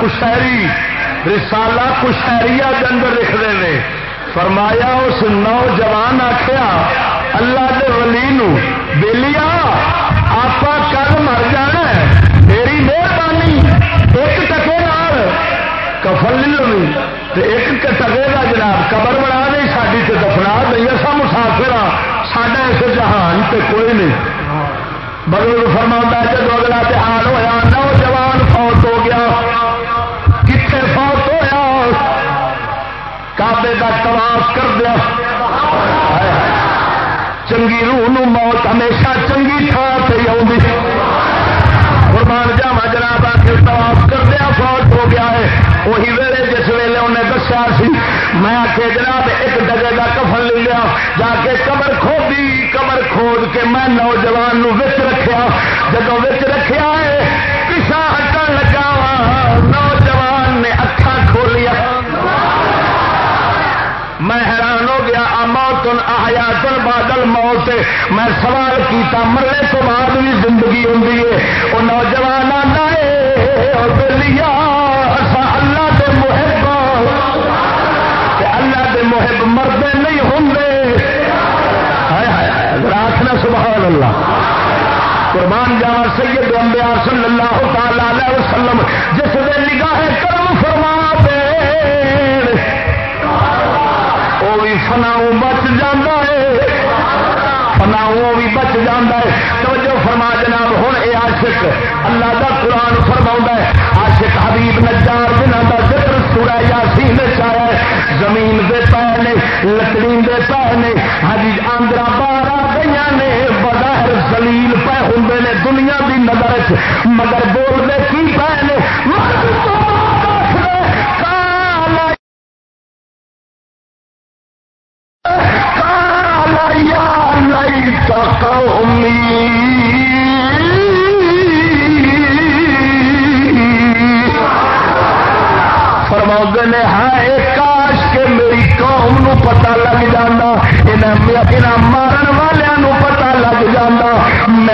کشہری، رسالہ کشہری کے اندر لکھتے ہیں۔ فرمایا، اس نوجوان آخیا اللہ کے ولی نو آپ کل مر جانا میری مہربانی، ایک ٹکے کفل نہیں ایک ٹکے کا جناب، قبر بنا نہیں ساری سے دفنا نہیں اصا مسافر ہاں سڈا اس جہان سے کوئی نہیں۔ بزرگ فرما جب اگلا تہار ہوا نوجوان کابے کا تلاش کر دیا۔ چنگی روح موت ہمیشہ چنگی تھان سے آؤں قربان جاوا جناب آ کے تلاش کر دیا، فوت ہو گیا ہے۔ وہی ویلے جس ویلے انہیں دسیا سی۔ میں آ جناب ایک ڈگے کا کفن لے لیا، جا کے کمر کھودی۔ کمر کھود کے میں نوجوان نو وچ رکھیا۔ جب وچ رکھیا ہے پیچھا ہٹن لگا۔ نوجوان نے اکھا میں حیران ہو گیا موت آیا تن بادل موت میں سوال کیتا، مرنے تو بعد بھی زندگی ہوں وہ نوجوان اللہ دے محب۔ اللہ دے محب مرد نہیں ہوں آخنا سبحان اللہ۔ قربان جاوا سید انبیاء صلی اللہ تعالی علیہ وسلم، جس نے نگاہ کرم فرما بھی فنا بچ جانا ہے۔ نہ بھی بچ جانا ہے۔ توجہ فرما جناب ہوں یہ عاشق اللہ کا قرآن فرما ہے۔ عاشق حبیب نجار جنہ کا ذکر سورا یاسین چایا ہے، زمین دے پے نے، لکڑی دے ہاں جی، پے نے ہجی آندرا باہر آ گئی نے بغیر زلیل پہ ہوں نے دنیا کی نظر مگر بولتے کی پے نے؟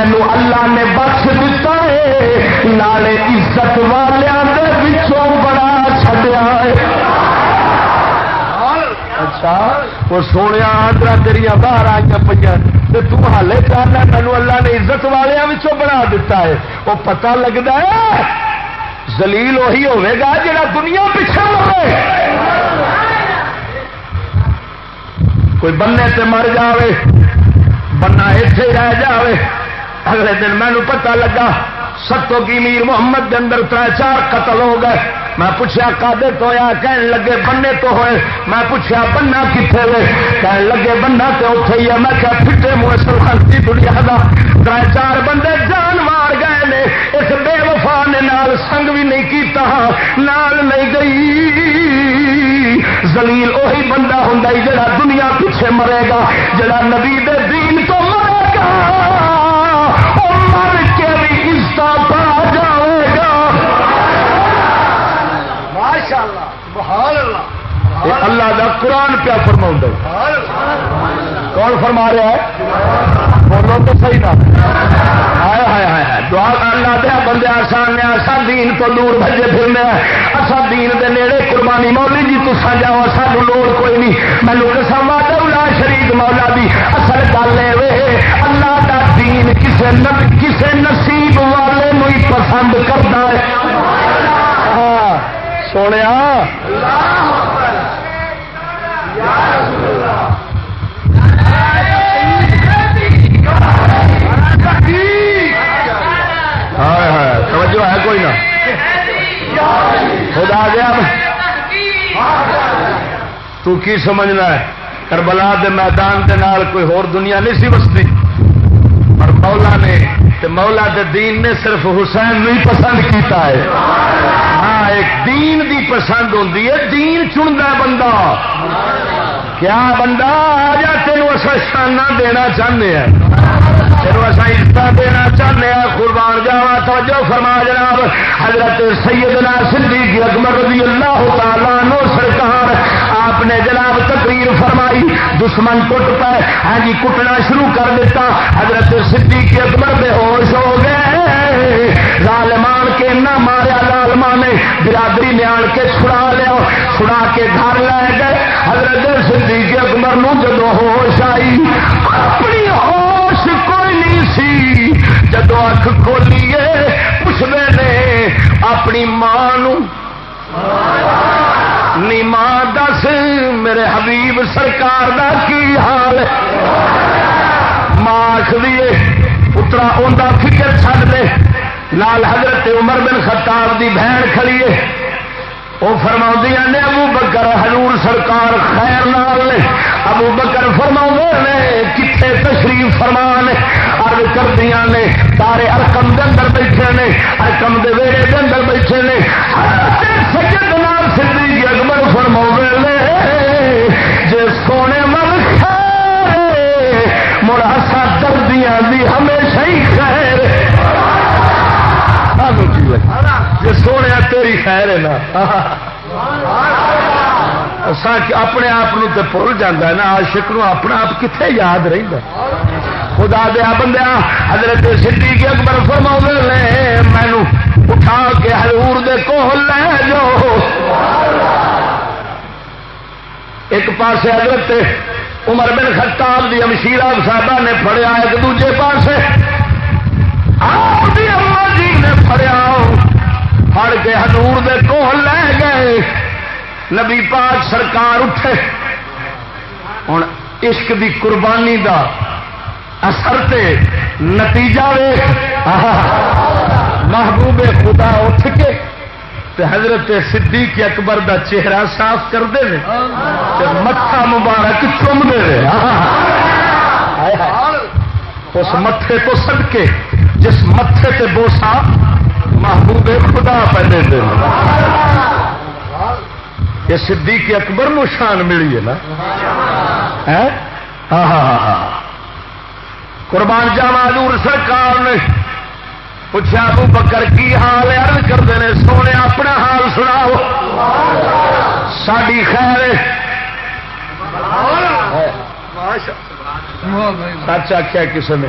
مینو اللہ نے بخش دتا ہے۔ نالے عزت والوں کے پچھوں بڑا چڈیا اچھا وہ سونے آدرا تیریا باہر آئی پہ تالے چاہنا مینو اللہ نے عزت والوں بنا دیتا ہے۔ وہ پتا لگتا ہے زلیل وہی ہوگا جا دنیا پیچھے ہوئے کوئی بننے سے مر جائے بننا اتے رہ جائے اگلے دن مینو پتا لگا، ستو کی میر محمد کے اندر تر چار قتل ہو گئے۔ میں پوچھا کادے تو یا کہن لگے، بننے تو ہوئے۔ میں پوچھا بننا کتنے ہوئے؟ کہن لگے، بننا تو اتے ہی ہے۔ میں کیا پھٹے منہ سلامتی دنیا کا تر چار بندے جان مار گئے نے۔ اس بے وفا نے نال سنگ بھی نہیں کیتا، نال نہیں گئی۔ زلیل وہی بندہ ہوں جڑا دنیا پیچھے مرے گا، جڑا نبی دے دین اللہ دا قرآن پیا فرما کون فرما رہا ہے؟ بولو تو صحیح نہ دعا اللہ دیا بندے آسان اصا دین تو دور بجے پھرنے اصا دین دے نیڑے قربانی مولی جی تسا جاؤ سانو لوڑ کوئی نہیں۔ مینو قسم وا شریف مولا دی۔ اصل گل اللہ دا دین کسے کسے نصیب والے ہی پسند کرتا ہے۔ سونے توجہ ہے کوئی نہ۔ خدا گیا تو کی سمجھنا ہے؟ کربلا دے میدان دے نال کوئی اور دنیا نہیں سی بستی۔ پر مولا نے تے مولا دے دین نے صرف حسین نہیں پسند کیتا ہے۔ ایک دین دی پسند ہوتی ہے، دین چنتا بندہ۔ کیا بندہ؟ آ جا تینوں اصا شانہ دینا چاہتے ہیں۔ عزت دینا چاہتے ہیں۔ قربان جاوا توجہ فرما جناب۔ حضرت سیدنا صدیق اکبر رضی اللہ تعالیٰ نو سرکار، آپ نے جناب تقریر فرمائی۔ دشمن کٹ پائے۔ ہاں جی کٹنا شروع کر دیتا۔ حضرت صدیق اکبر بے ہوش ہو گئے۔ لالمان کے نہ ماریا لالما نے برادری نے آن کے چھڑا لیا، چھڑا کے گھر لے گئے۔ حضرت صدیق اکبر نو جدو ہوش آئی، اپنی ہوش کوئی نہیں سی۔ جدو اکھ کھولیے پوچھتے نے اپنی ماں نی ماں دس، میرے حبیب سرکار دا کی حال؟ ماں آخری پترا انہیں فکر چڑھ دے۔ لال حضرت عمر بن خطاب دی بہن کھڑیے وہ فرما نے ابو بکر حضور سرکار خیر نال نے۔ ابو بکر فرما نے کتنے تشریف فرما نے ارد کردیا نے۔ تارے ارکم کے اندر بیٹھے نے۔ ارکم کے ویڑے کے اندر بیٹھے نے۔ سجد نال سی اکبر فرما نے جی سونے مل خیر مڑ اصا دردیاں دی ہمیشہ ہی خیر جی سونے تیری خیر ہے نا۔ اپنے آپ تو بھول جانا نا آشک نو اپنا آپ کتنے یاد رہتا خدا دیا بندیا حضرت سدھی کے اکبر فرما نے مینو اٹھا کے ہرور دے کو لے جو۔ ایک پاسے حضرت عمر بن خطاب دی امشیرا صاحبہ نے پڑیا ایک دوجے پاسے آپ دی اما جی نے پڑیا پڑ کے ہزور دے کول لے گئے۔ نبی پاک سرکار اٹھے۔ ہوں عشق دی قربانی دا اثر تے نتیجہ وے محبوب خدا اٹھ کے تے حضرت صدیق اکبر دا چہرہ صاف کرتے ہیں متھا مبارک چومتے اس متے تو سد کے جس متے تے بوسا محبوب خدا پہ دے یہ صدیق اکبر نو شان ملی ہے نا۔ ہاں ہاں ہاں قربان جاوا دور سرکار نے پوچھا، ابو بکر کی حال ارد کرتے ہیں، سونے، اپنا حال سناؤ۔ ساری خیر سچ آخیا کسی نے؟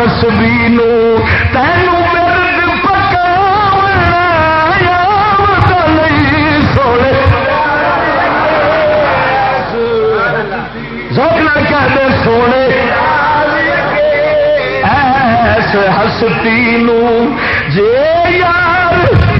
تسبی نو، تینو مرد پکاونا یاد نہیں سوڑے زوکنا کہہ دے سونے۔ ایس ہستی نو، جے یار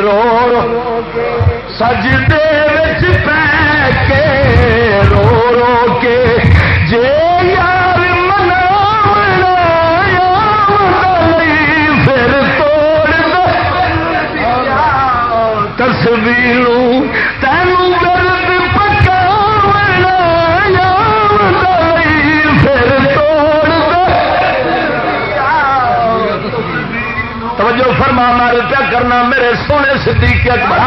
رو رو سجدے پہ کے رو رو کے جے مار پیا کرنا، میرے سونے صدیق اکبر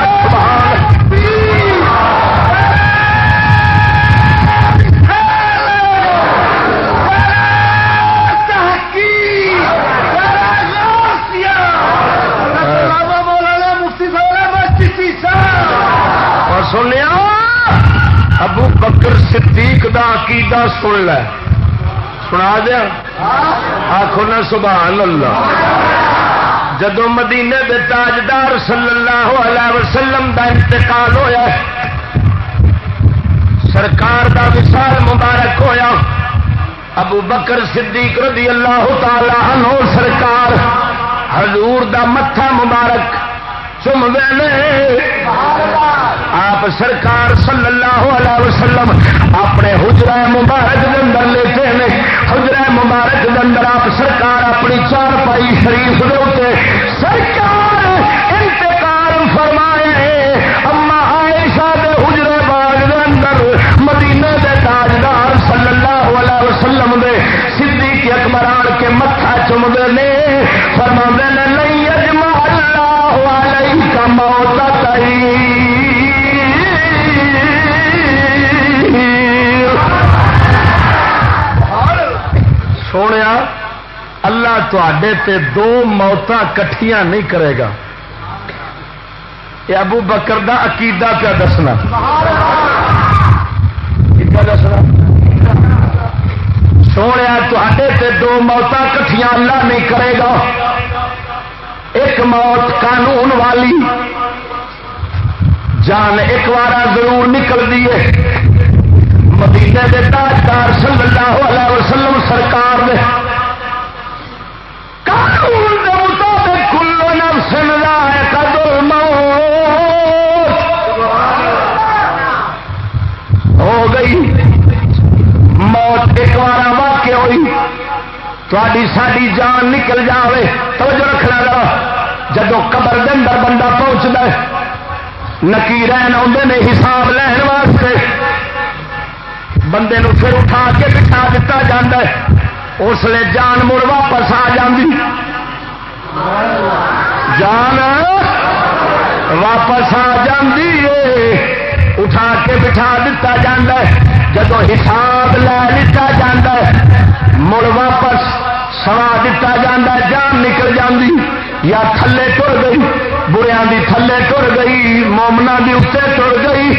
سنیا، ابو بکر صدیق دا عقیدہ سن لے۔ سنا دیا؟ آخو نا، سبحان اللہ۔ جدو مدینے دے تاجدار صلی اللہ علیہ وسلم دا انتقال ہویا سرکار دا وصال مبارک ہویا۔ ابو بکر صدیق رضی اللہ تعالی عنہ سرکار حضور دا متھا مبارک چم ویلے۔ آپ سرکار صلی اللہ علیہ وسلم اپنے حجرہ مبارک اندر لیتے ہیں۔ حجرہ مبارک اندر آپ سرکار اپنی چار شریف دے اتنے سرکار انتقال فرمائے اما عائشہ دے حجرے باغ دے اندر مدینے دے تاجدار صلی اللہ علیہ وسلم دے صدیق اکبر آن کے متھا چمدے نے فرما نے تے دو موت کٹھیاں نہیں کرے گا۔ یہ ابو بکر دا عقیدہ پیا دسنا۔ دسنا۔ سونے تے دو موت کٹھیاں اللہ نہیں کرے گا۔ ایک موت قانون والی۔ جان ایک بار ضرور نکل دیے مدینے کے تاجدار صلی اللہ علیہ وسلم سرکار نے ہو ساری جان نکل جائے توجہ رکھنا گا جب قبر دے اندر بندہ پہنچتا ہے نکی رین آدھے نے، حساب لین واسطے۔ بندے نو پھر اٹھا کے بٹھا دیتا جا اس لیے جان مڑ واپس آ جاندی۔ جان واپس آ جاندی ہے اٹھا کے بٹھا دیتا جا جب حساب لے لتا جا مڑ واپس۔ سوا دتا جان نکل جاندی، یا تھلے ٹر گئی بریا دی تھلے ٹر گئی مومنا دی اتنے ٹر گئی۔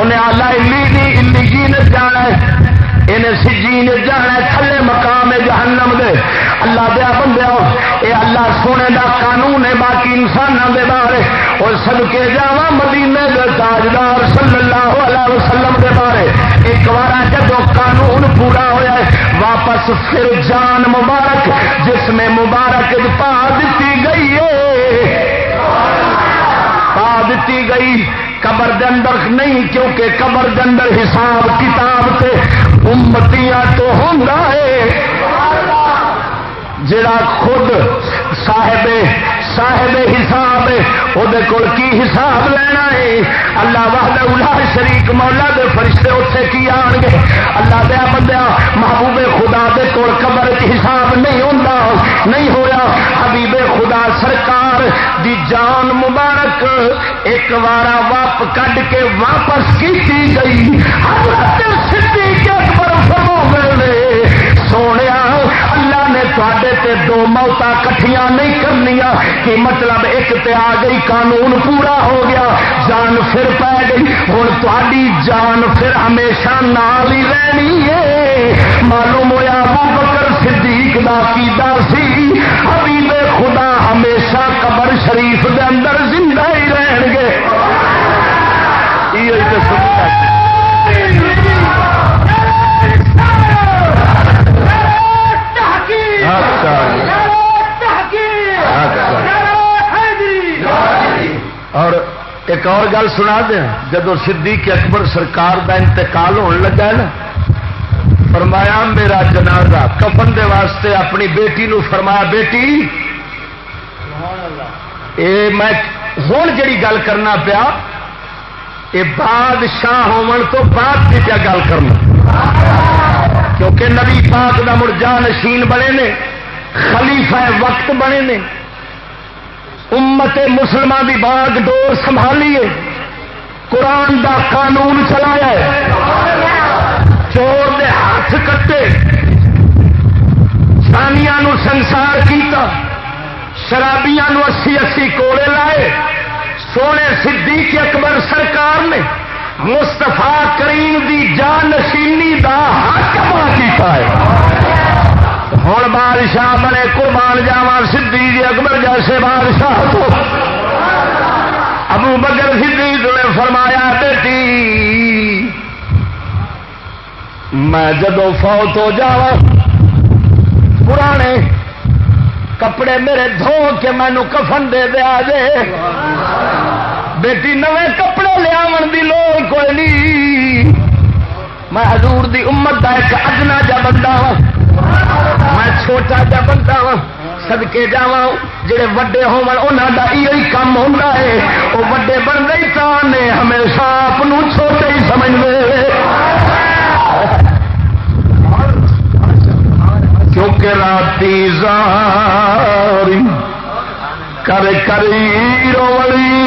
انہیں آلہ الی دی الی جی نے جانا انہیں سجی نے جانا تھلے مقام جہنم دے۔ اللہ دیا بندے اے اللہ سونے دا قانون ہے، باقی انسانوں دے بارے۔ اور سب کے جاوا مدینے دے تاجدار صلی اللہ علیہ وسلم دے بارے۔ ایک بار جب قانون پورا ہوا ہے، واپس پھر جان مبارک، جس میں مبارک پا دیتی گئی ہے۔ پا دیتی گئی۔ قبر دے اندر نہیں، کیونکہ قبر دے اندر حساب کتاب تے امتیاں تو ہوں جڑا خود صاحب صاحب حساب وہ کی حساب لینا ہے؟ اللہ وحد الا شریک مولا دے فرشتے اتنے کی آن گے؟ اللہ دیا بندیا محبوب خدا دے کول قبر حساب نہیں ہوتا نہیں ہویا۔ حبیب خدا سرکار دی جان مبارک ایک بار واپ کڈ کے واپس کی گئی۔ حضرت صدیق اکبر نے تے دو موت کٹھیاں نہیں کرنیا کی مطلب ایک تے آ گئی، قانون پورا ہو گیا، جان پھر پی گئی۔ ہوں تاری جان پھر ہمیشہ نال ہی رہنی ہے۔ معلوم ہوا بکر گل سنا دیں جب صدیق اکبر سرکار کا انتقال ہونے لگا نا، فرمایا میرا جنازہ کفن دے واسطے اپنی بیٹی نو فرمایا، بیٹی، اے میں ہوں جڑی گل کرنا پیا یہ بادشاہ ہون تو بعد کی پیا گل کرنا۔ کیونکہ نبی پاک دا مرجا نشین بنے نے، خلیفہ وقت بنے نے۔ امت مسلمان کی باغ ڈور سنبھالیے قرآن دا قانون چلایا چور دے ہاتھ کٹے۔ سانیا سنسار کیتا۔ شرابیاں اسی اسی کوڑے لائے۔ سونے صدیق اکبر سرکار نے مستفا کریم دی جانشینی دا حق کیتا ہے۔ ہوں بادشاہ بنے قربان جاوا سی اکبر جیسے بادشاہ تو ابو بکر صدیق نے فرمایا، بیٹی، میں جدو فوت ہو جا پرانے کپڑے میرے دھو کے مینو کفن دے دیا جے۔ بیٹی نویں کپڑے لیا دی لوڑ کوئی نہیں۔ میں حضور دی امت کا ایک ادنا جا بندہ ہوں میں چھوٹا جا بندہ وا سدکے جا جڑے وڈے ہونا یہ کام ہوتا ہے۔ وہ وڈے بن گئی نے، ہمیشہ آپ چھوٹے ہی سمجھتے کیونکہ رات زاری کر کری روڑی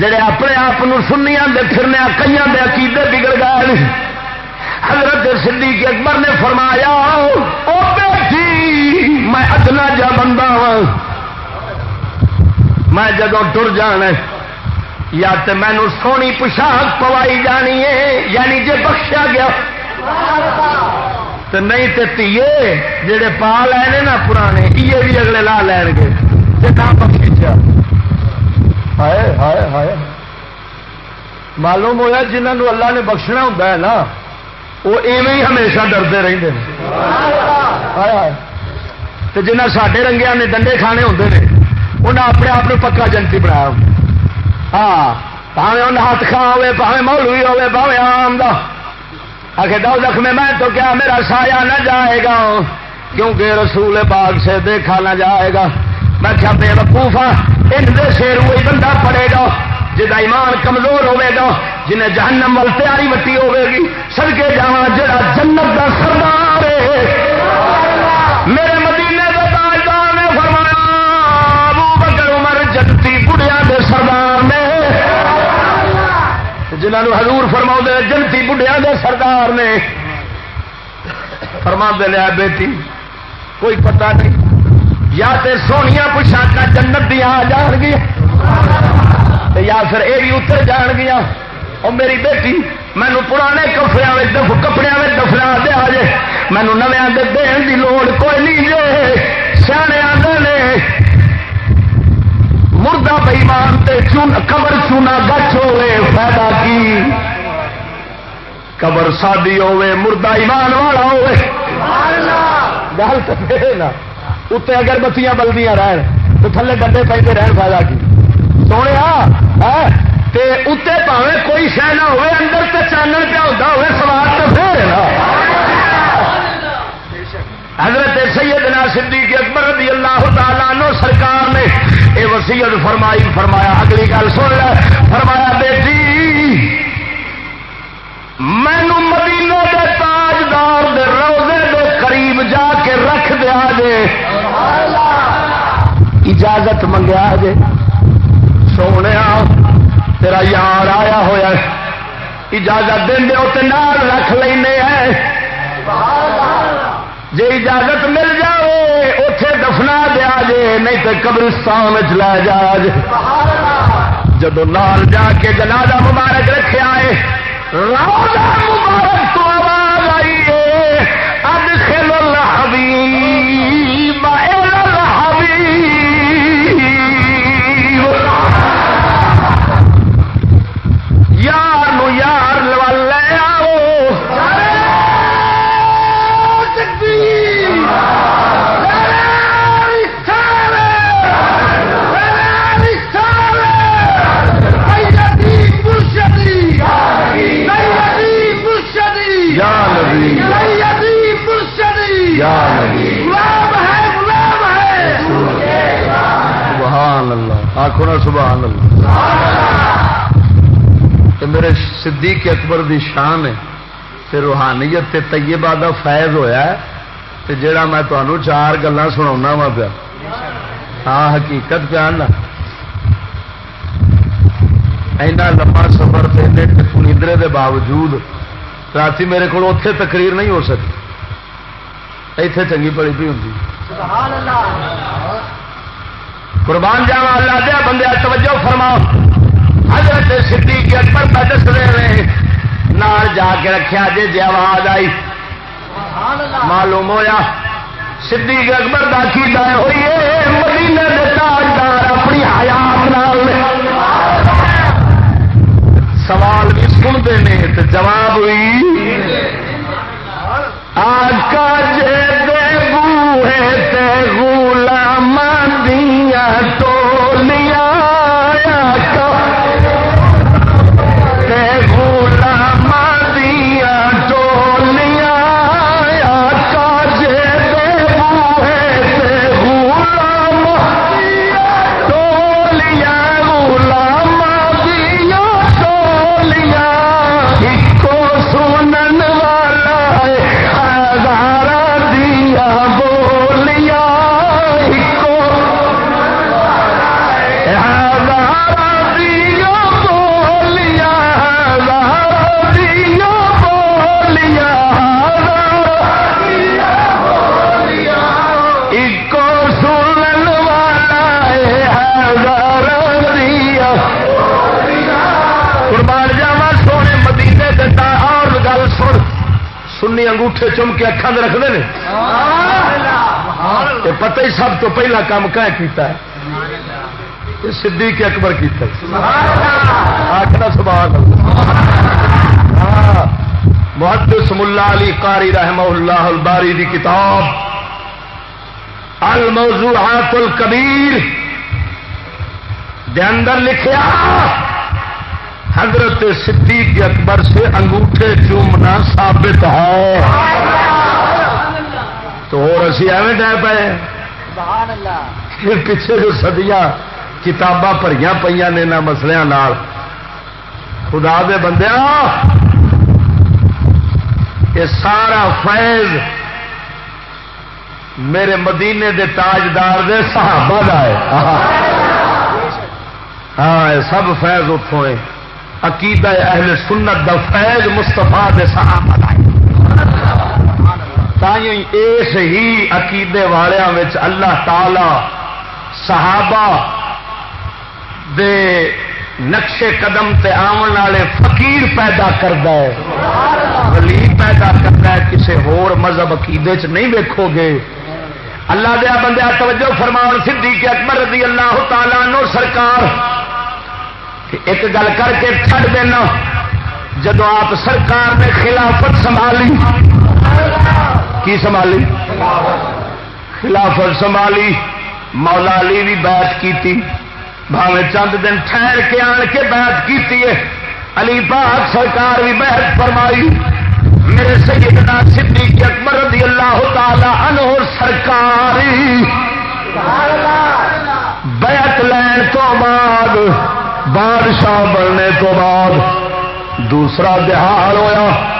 جڑے اپنے آپ سنیا دے پھرنے کئی دے عقیدے بگڑ گئے حضرت صدیق اکبر نے فرمایا، او بیٹی، میں ادنا جا بندہ ہوں میں جدو ٹر جانا یا تو مینو سونی پوشاک پوائی جانی ہے یعنی جے بخشیا گیا۔ تو نہیں تو تیے، جڑے پا لے نا پرانے یہ بھی اگلے لا لین گے۔ جی نہ ہائے ہائے ہائے۔ معلوم ہوا جنہوں اللہ نے بخشنا ہوں نا، وہ ایویں ہی ہمیشہ ڈرتے رہتے ہیں تو جنہ سڈے رنگیا نے ڈنڈے کھانے ہوتے ہیں انہیں اپنے آپ کو پکا جنتی بنایا ہاں پاوے ان ہاتھ کھا ہوے پاوے مولوی ہوے پاوے آم دا۔ آخر دو زخم میں تو کیا میرا سایہ نہ جائے گا، کیونکہ رسول باغ سے دیکھا نہ جائے گا۔ میں کیا بے وقوفا ہاں، ان شیر وہی بندہ پڑے گا جا ایمان کمزور ہوے گا، جنہیں جہنم وال تیاری وٹی ہوے گی۔ سڑکے جا جا جنت کا سردار میرے مدینے کے تاجدار نے فرمایا، ابو بکر عمر جنتی بڑھیا کے سردار نے۔ جنہوں حضور فرما جنتی بڑھیا کے سردار نے۔ فرما دے لیا بیٹی، کوئی پتہ نہیں یا تے سونیا پوشاک جنت دیا آ جان گیا یا پھر یہ بھی اتر جان گیا اور میری بیٹی مینو پرانے کپڑے کپڑے میں دفنا دیا جے۔ مینو نویا دین کی لوڑ کوئی نہیں جے۔ سیانے آدھے نے۔ مردہ بئیمان چون قبر چونا گچ ہوے فائدہ کی؟ قبر سادی ہوے مردہ ایمان والا ہوے گل تو اتنے اگر بتیاں بلدیاں رہن تو تھلے ڈبے پہ رہن فائدہ کی سونے اتنے پاوے کوئی شہ نہ ہوئے اندر تے چانن پہ ہوتا ہوئے سوال تو پھر حضرت سیدنا صدیق اکبر رضی اللہ تعالیٰ نو سرکار نے یہ وسیعت فرمائی فرمایا اگلی گل سن لے فرمایا بیٹی مینو مدینے دے تاجدار دے روزے دے قریب جا کے رکھ دیا جے اجازت منگیا جے۔ سونے تیرا یار آیا ہوا اجازت دے نال رکھ لینے جی اجازت مل جائے اتے دفنا دیا جے، نہیں تو قبرستان لے جا جے۔ جب نال جا کے جنازہ مبارک رکھے آئے روزہ مبارک تو آخو نا سبحان اللہ۔ میرے صدیق اکبر دی شان ہے، تے روحانیت تے طیبہ دا فیض ہویا ہے، تے جڑا میں تمہوں چار گلا سنا وا پیا۔ ہاں حقیقت پیا نا۔ اینا لمبا سفر سے ندرے دے باوجود رات میرے کو اتے تقریر نہیں ہو سکتی اتے چنگی پڑی پی ہوں قربان جاوا اللہ دیا بندے، توجہ فرماؤ۔ حضرت صدیق اکبر کا دس رہے نال جا کے رکھا جی جی آواز آئی۔ معلوم ہویا۔ صدیق اکبر کا کی دار ہوئی مدینے تاجدار اپنی حیات نال۔ سوال بھی سنتے ہیں تو جواب ہوئی۔ آج کا جے دے بوہے تے غلام دیا تو نہیں انگوٹھے چم کے اکھان رکھتے ہیں پتہ ہی سب تو پہلا کام کیا صدیق اکبر کیتا آخر سبحان ہاں۔ محدث ملا علی قاری رحمہ اللہ الباری دی کتاب الموضوعات الکبیر دے اندر لکھیا حضرت صدیق اکبر سے انگوٹھے چومنا ثابت ہے۔ تو اور اسی ایویں ڈہ پے۔ پیچھے جو سدیاں کتاباں بھریاں پہ نے نہ مسلیا خدا دے بندے یہ سارا فیض میرے مدینے دے تاجدار دے صحابہ دا ہے۔ ہاں سب فیض اتوں ہے عقیدہ اہل سنت دا فیض مستفا دے صحابہ دا ہے۔ اس ہی عقیدے والوں اللہ تعالی صحابہ دے نقشے قدم تے آمن والے فقیر پیدا کرتا ہے ولی پیدا کرتا ہے کسی ہور مذہب عقیدے چ نہیں ویکو گے اللہ دیا بندہ توجہ فرمان سدھی کے اکبر رضی اللہ تعالیٰ نو سرکار ایک گل کر کے چھڑ دینا جدو آپ سرکار نے خلافت سنبھالی کی سنبھالی؟ خلافت سنبھالی، مولا علی بھی بیعت کی تھی بھاوے چند دن ٹھہر کے آن کے بیعت کی علی پاک سرکار بھی بحث فرمائی۔ میرے سیدنا صدیق اکبر رضی اللہ تعالی عنہ سرکار بیعت لین تو بعد، بادشاہ بننے تو بعد۔ دوسرا دہار ہوا صدیق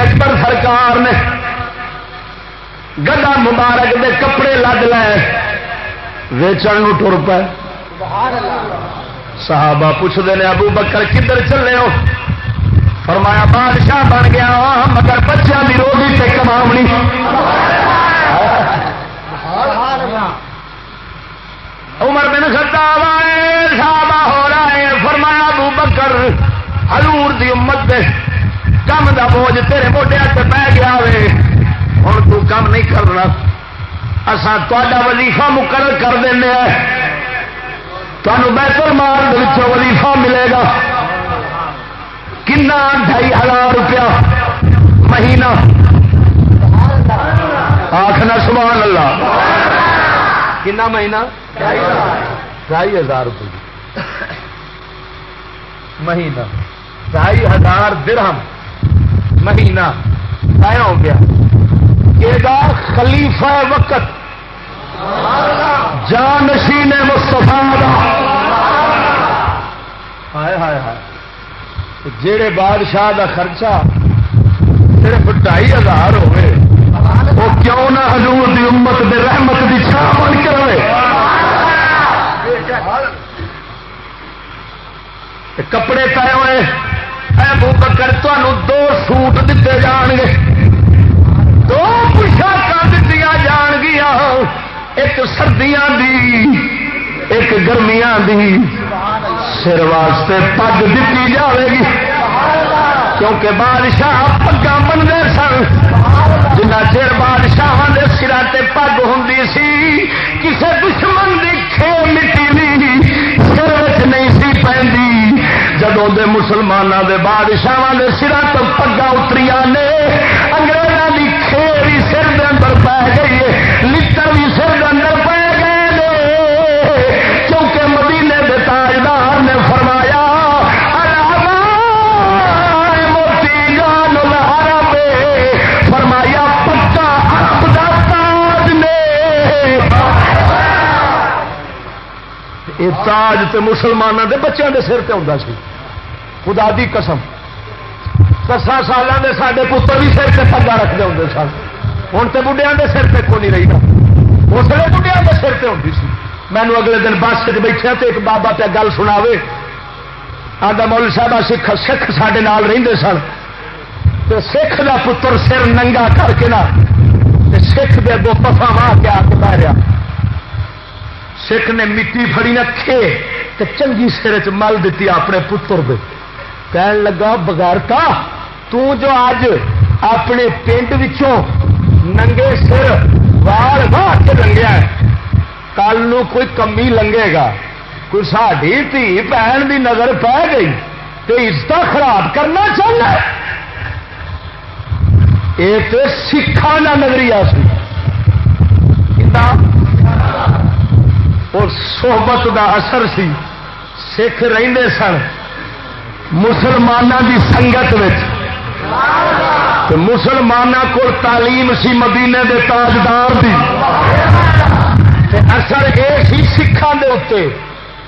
اکبر سرکار نے گدا مبارک دے کپڑے لگ لے، ویچن ٹر پے۔ صحابہ پوچھتے ہیں ابو بکر کدھر چلے ہو؟ فرمایا، بادشاہ بن گیا ہاں، مگر بچوں کی روزی سے کماونی عمر بن خطاب آئے، صحابہ ہو رہا ہے۔ فرمایا، ابو بکر ہلور دی امت دے کم دا بوجھ تیرے موڈیا سے پی گیا ہوں تو کم نہیں کرنا۔ اسان تا وظیفہ مقرر کر دینا تمہیں بہتر مال وظیفہ ملے گا۔ کنا ڈھائی ہزار روپیہ مہینہ۔ آخنا سبحان اللہ۔ کنا مہینہ؟ ڈھائی ہزار روپئے مہینہ۔ ڈھائی ہزار درہم۔ مہینہ طے ہو گیا۔ خلیفہ وقت۔ جانشی نے مستفا ہائے ہائے ہائے۔ جہے بادشاہ کا خرچہ صرف ڈھائی ہزار ہوئے وہ کیوں نہ حضور دی امت دے رحمت دی چھا بن کے رہے؟ کپڑے پائے ہوئے۔ اے بو بکر تمہوں دو سوٹ دیتے جان گے دو پوشاک دیتی جان گیا ایک سردیاں دی، ایک گرمیاں دی۔ سر واسطے پگ دیتی جائے گی کیونکہ بادشاہ پگا بنتے سن۔ جنا چر بادشاہ کے سرا پگ ہوں سی کسی دشمن کی کھو مٹی بھی سر نہیں سی پی جدوں دے مسلمانوں دے بادشاہ کے سرا تو پگا اتری نے۔ انگریزوں کی کھیر بھی سر دے اندر پی گئی ہے لڑ بھی سر دے اندر پی گئے کیونکہ مدینے دے تاجدار نے فرمایا فرمایا پکا تاج نے۔ یہ تاج تے مسلمانوں دے بچوں دے سر تے ہوں سی۔ خدا دی قسم۔ دسا سال کے سارے پتر بھی سر سے پگا رکھتے ہوں سن۔ ہوں تو بڑھیا کے سر سے کو نہیں رہی نا اس لیے بڑھیا کے سر سے ہوتی سی۔ مینو اگلے دن بس سے بیٹھے تو ایک بابا پہ گل سنا آدھا مول صاحب سکھ سکھ سڈے رہتے سن۔ تو سکھ کا پتر سر ننگا کر کے نا سکھ دے دو پفا ماں کے آ کے ماریا سکھ نے مٹی فڑی رکھے تو چنگی سر چ مل دیتی اپنے پتر دے۔ کہن لگا بغیرتا تو جو اج اپنے پنڈ ننگے سر وال باہ کے لنگیا کل کوئی کمی لنگے گا کوئی ساری دھی بہن کی نظر پی گئی تو عزت خراب کرنا چاہنا یہ تو سکھان کا نظریہ سی اور صحبت دا اثر سی سکھ رہندے سن مسلمانوں کی سنگت مسلمانوں کو تعلیم سی مدینے دے تاجدار دی۔ اثر یہ سی سکھان دے اتنے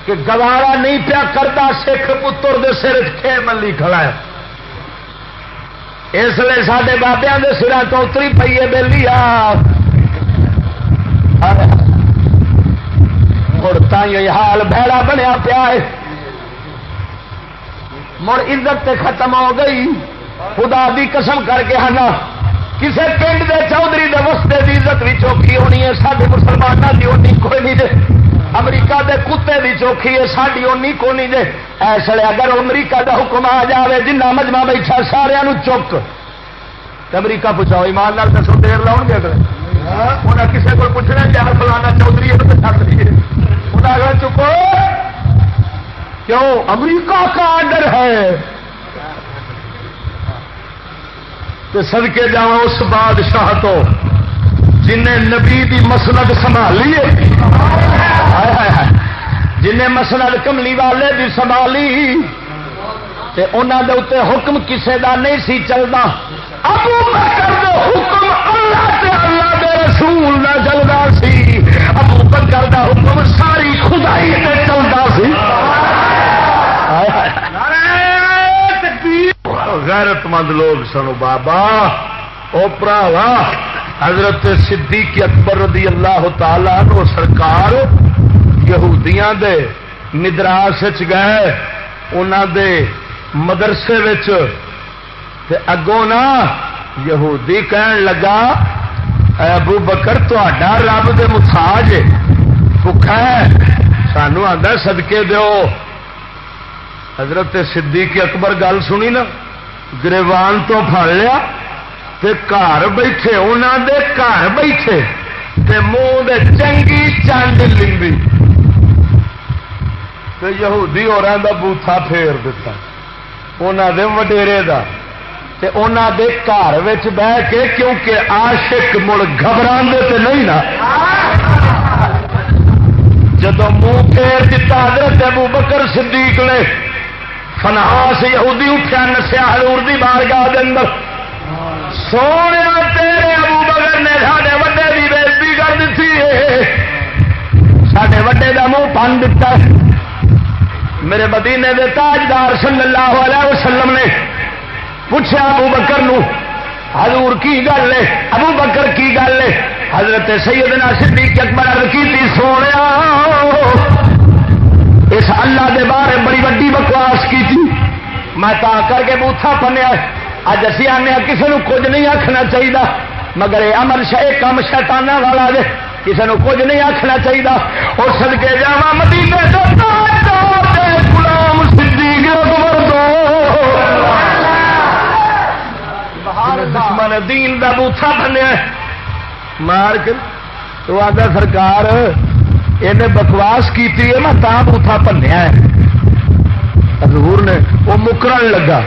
کہ گوارا نہیں پیا کرتا سکھ پتر دے سر کھے ملی کھڑا ہے۔ اس لیے سارے بابیا کے سرا تو اتری پی ہے بہلی مڑتا ہاں۔ حال بہڑا بنیا پیا ہے۔ مڑ عزت تے ختم ہو گئی۔ خدا دی قسم کر کے ہاں ہنا کسے پنڈ دے، چودھری دے وسطے دی عزت بھی چوکھی ہونی ہے سارے مسلمانوں کی ہونی کوئی نہیں دے۔ امریکہ دے کتے دی چوکھی ہے ساری اونی کو نہیں دے۔ ایسے اگر امریکہ دا حکم آ جائے جنہ مجمع بیٹھا سارا چک۔ امریکہ پوچھاؤ، ایمان لال دسو، دیر لاؤ گے اگر انہیں کسی کو پوچھنا یار فلانا چودھری ہے تو چک دیے انہیں اگر چکو۔ کیوں؟ امریکہ کا آڈر ہے۔ تو سدکے جا اس بادشاہ تو جن نبی دی مسلک سنبھالی جن مسلک کملی والے دی سنبھالی۔ تے انہوں دے اتنے حکم کسے دا نہیں سی چلتا ابو بکر دے حکم اللہ تے اللہ دے رسول نہ چلتا سی۔ ابو بکر دا حکم ساری خدائی تے چلتا سی غیرت مند لوگ سنو بابا، او پراوا، حضرت صدیق اکبر رضی اللہ تعالی نو سرکار یہودیاں دے مدراس گئے، انہاں دے مدرسے تے اگوں نا یہودی کہن لگا، اے ابو بکر تا رب دے محتاج بھوکا ہے، سانو آدھا سدکے دو حضرت صدیق اکبر، گل سنی نا؟ گریوان تو پڑ لیا تے گھر بیٹھے انہوں دے گھر بیٹھے تے منہ دے چنگی چنڈ لمبی۔ تے یہودی اور دا بوتھا پھیر دیتا انہوں دے وڈیرے دا۔ تے انہوں دے گھر بہ کے کیونکہ عاشق مڑ گھبرا تے نہیں نا۔ جدو منہ پھیر دیتا حضرت ابو بکر صدیق نے فنہاس یہودی اٹھا نسیا حضور دی بارگاہ دے اندر۔ سونے تیرے ابو بغیر نے سارے وڈے کی بےزتی کر دیتی سڈے وڈے کا منہ پن دتا میرے مدینے دے تاجدار صلی اللہ علیہ وسلم نے پوچھا ابو بکر نو، حضور کی گل ہے؟ ابو بکر کی گل ہے؟ حضرت سیدنا صدیق اکبر عرض کی تھی سونے اس اللہ دے بارے بڑی وڈی بکواس کی تھی میں تا کر کے بوتھا پنیا اج اسی آنے کسی نے کچھ نہیں آخنا چاہیے مگر یہ امن شہ کم شیتانہ والا جے کسی نے کچھ نہیں آخنا چاہیے اور سدکے جا مدینے گلام دشمن دین دا بوتھا بنیا مار کے تو آدھا سرکار یہ بکواس کی میں تا بوتھا بنیا حضور نے وہ مکرن لگا۔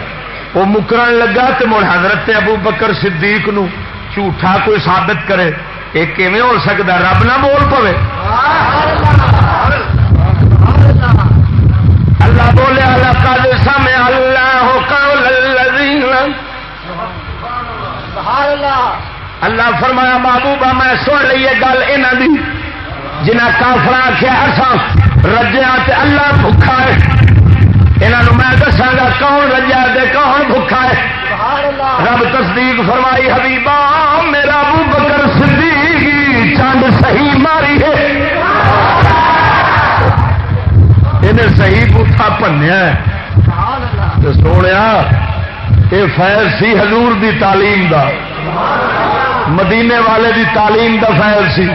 وہ مکرن لگا تو مڑ حضرت ابو بکر صدیق نو جھوٹا کوئی ثابت کرے۔ یہ کیون ہو سکتا رب نہ بول پوے۔ اللہ بولے اللہ کا سامنے اللہ اللہ فرمایا محبوبہ میں سن لیے گل یہاں کی جنہ کافر آخیا رجیا اللہ بھوکھا ہے۔ یہاں میں دساگا کون رجا دے، کون بھوکا ہے؟ رب تصدیق فرمائی، حبیبا، میرا ابو بکر صدیق چند صحیح ماری ہے۔ انہیں صحیح بوٹا پنیا سونے یہ فیض سی حضور دی تعلیم دا۔ مدینے والے دی تعلیم دا فیض سی۔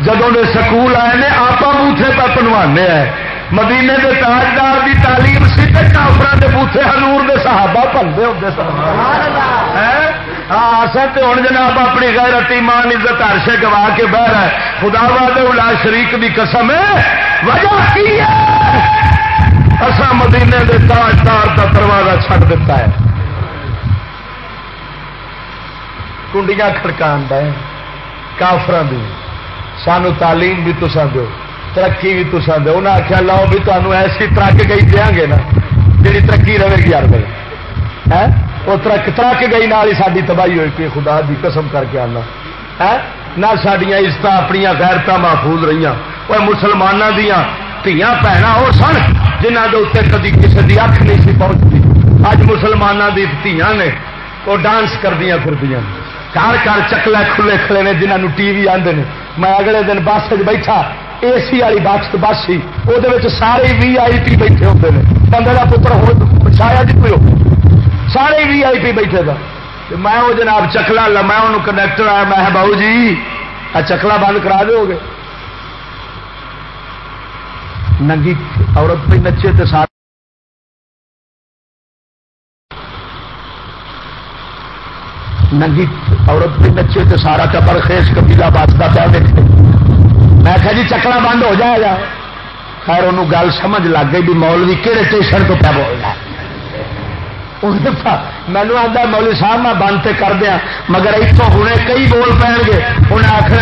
جدوں دے سکول آئے نے آپ بوٹے پہ پنوانے ہیں۔ مدینے کے تاجدار کی تعلیم سی کافر کے بوتے ہلور کے صحابہ پلتے ہوتے سن۔ ہاں سر ہوں جناب اپنی غیرت ایمان عزت عرشے گوا کے بہ رہا ہے۔ خدا باد الا شریک کی قسم ہے۔ وجہ کی اصا مدینے کے تاجدار کا دروازہ چھڈ دیتا ہے۔ کنڈیاں کھڑکا ہے کافر سانو تعلیم بھی تسا دو ترقی بھی تسا دو انہیں آخیا لاؤ بھی تمہیں ایسی ترک گئی دیا گے نا جی ترقی رہے گی ہر ویل وہ ترک ترک گئی نال ہی ساری تباہی ہوئی پی خدا دی قسم کر کے آنا ہے نہ سڈیا عزت اپنی غیرت محفوظ رہی وہ مسلمانوں دیا دیا بھن وہ سن جنہ کے اتنے کدی کسی کی اکھ نہیں سی پہنچتی اج مسلمانوں کی دیا نے وہ ڈانس کردیا پھر گھر گھر چکلے کھلے کھلے نے جنہوں ٹی وی آتے ہیں میں اگلے دن بس بیٹھا اے سی والی بس بس سی وہ سارے وی آئی پی بیٹھے ہوتے ہیں بندے کا پتر ہو شاید کوئی ہو سارے وی آئی پی بیٹھے گا میں وہ جناب چکلا لا میں انہوں کنیکٹر آیا میں بہو جی آ چکلا بند کرا دو گے ننگی عورت پہ نچے تو سارے ننگی عورت بھی نچے تو سارا ٹبر خیش کبیلا باستا پیا دیکھے میں کہ جی چکلا بند ہو جائے گا۔ خیر انہوں گل سمجھ لگ گئی بھی مولوی کہڑے اسٹیشن تو پیا بولنا مینو آتا مولوی صاحب میں بند تے کر دیا مگر اتوں ہوں کئی بول پے گے۔ انہیں آخر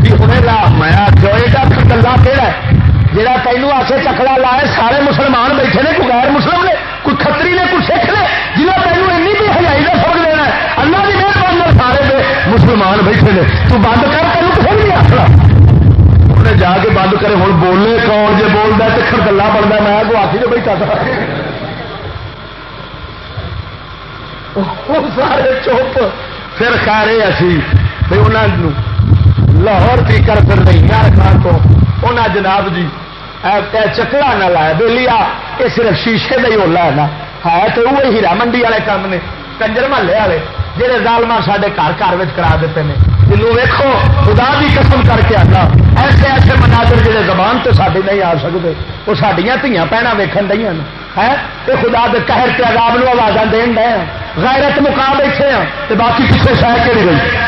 بھی ہوں لا۔ میں آخر یہ گلا کہڑا جہاں تینوں آسے چکلا لائے سارے مسلمان بیٹھے نے، کوئی غیر مسلم نے، کوئی کتری نے، کوئی سکھ نے جنہیں تینوں این بھی ہزائی کا سبق دینا ہے اللہ کی مہربانی سارے دے مسلمان بیٹھے نے، تو بند کر، تینوں کسی نہیں آخر انہیں جا کے بند کرے، ہوں بولے کون جی بولتا تو پھر گلا بنتا میں کو آخی جو بیٹھا تھا سارے چپ۔ پھر خیر اسی انہوں لاہور کی کر پھر نہیں، یار خان تو انہیں جناب جی چکلا نہ لایا بے لیا، یہ صرف شیشے کا ہی ہولا ہے نا۔ ہے تو وہ ہیرا منڈی والے کام نے، کنجر محلے والے۔ جہے ظالما سارے گھر گھر کرا دیتے ہیں جنوب ویکو خدا بھی قسم کر کے آتا ایسے ایسے مناظر جہے زبان تو سارے نہیں آ سکتے وہ سڈیا دیا پینا ویکن دیا ہے تو خدا کے قہر کے عذاب نو آواز دین دے غیرت مقا بیٹھے ہیں تو باقی کسی شہر کے نہیں گئی؟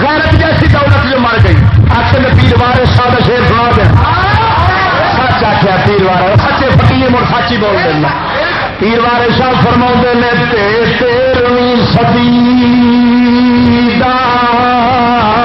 غیرت جیسی دولت جو مر گئی۔ آخر میں پیر بار سادہ شیر سنا دیا سچ آخیا پیر وار سچے فکیے مڑ سچ ہی بول دینا پیر وار شاہ فرما نے تیرویں سدی اٹھ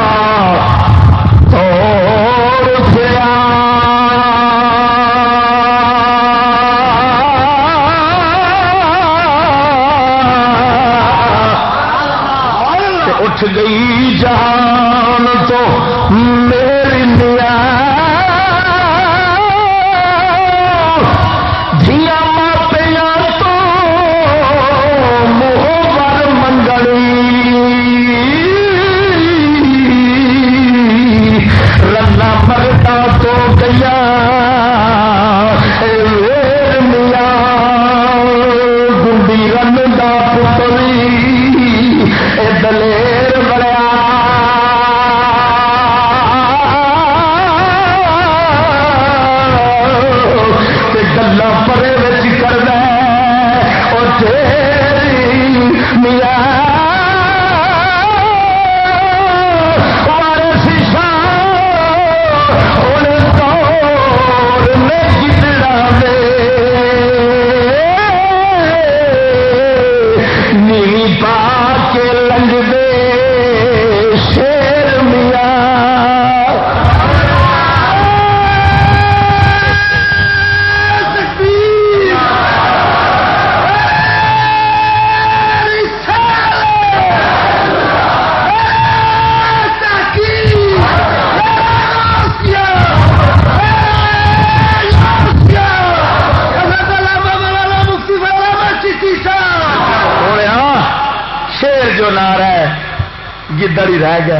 گدڑ ہی رہ گیا۔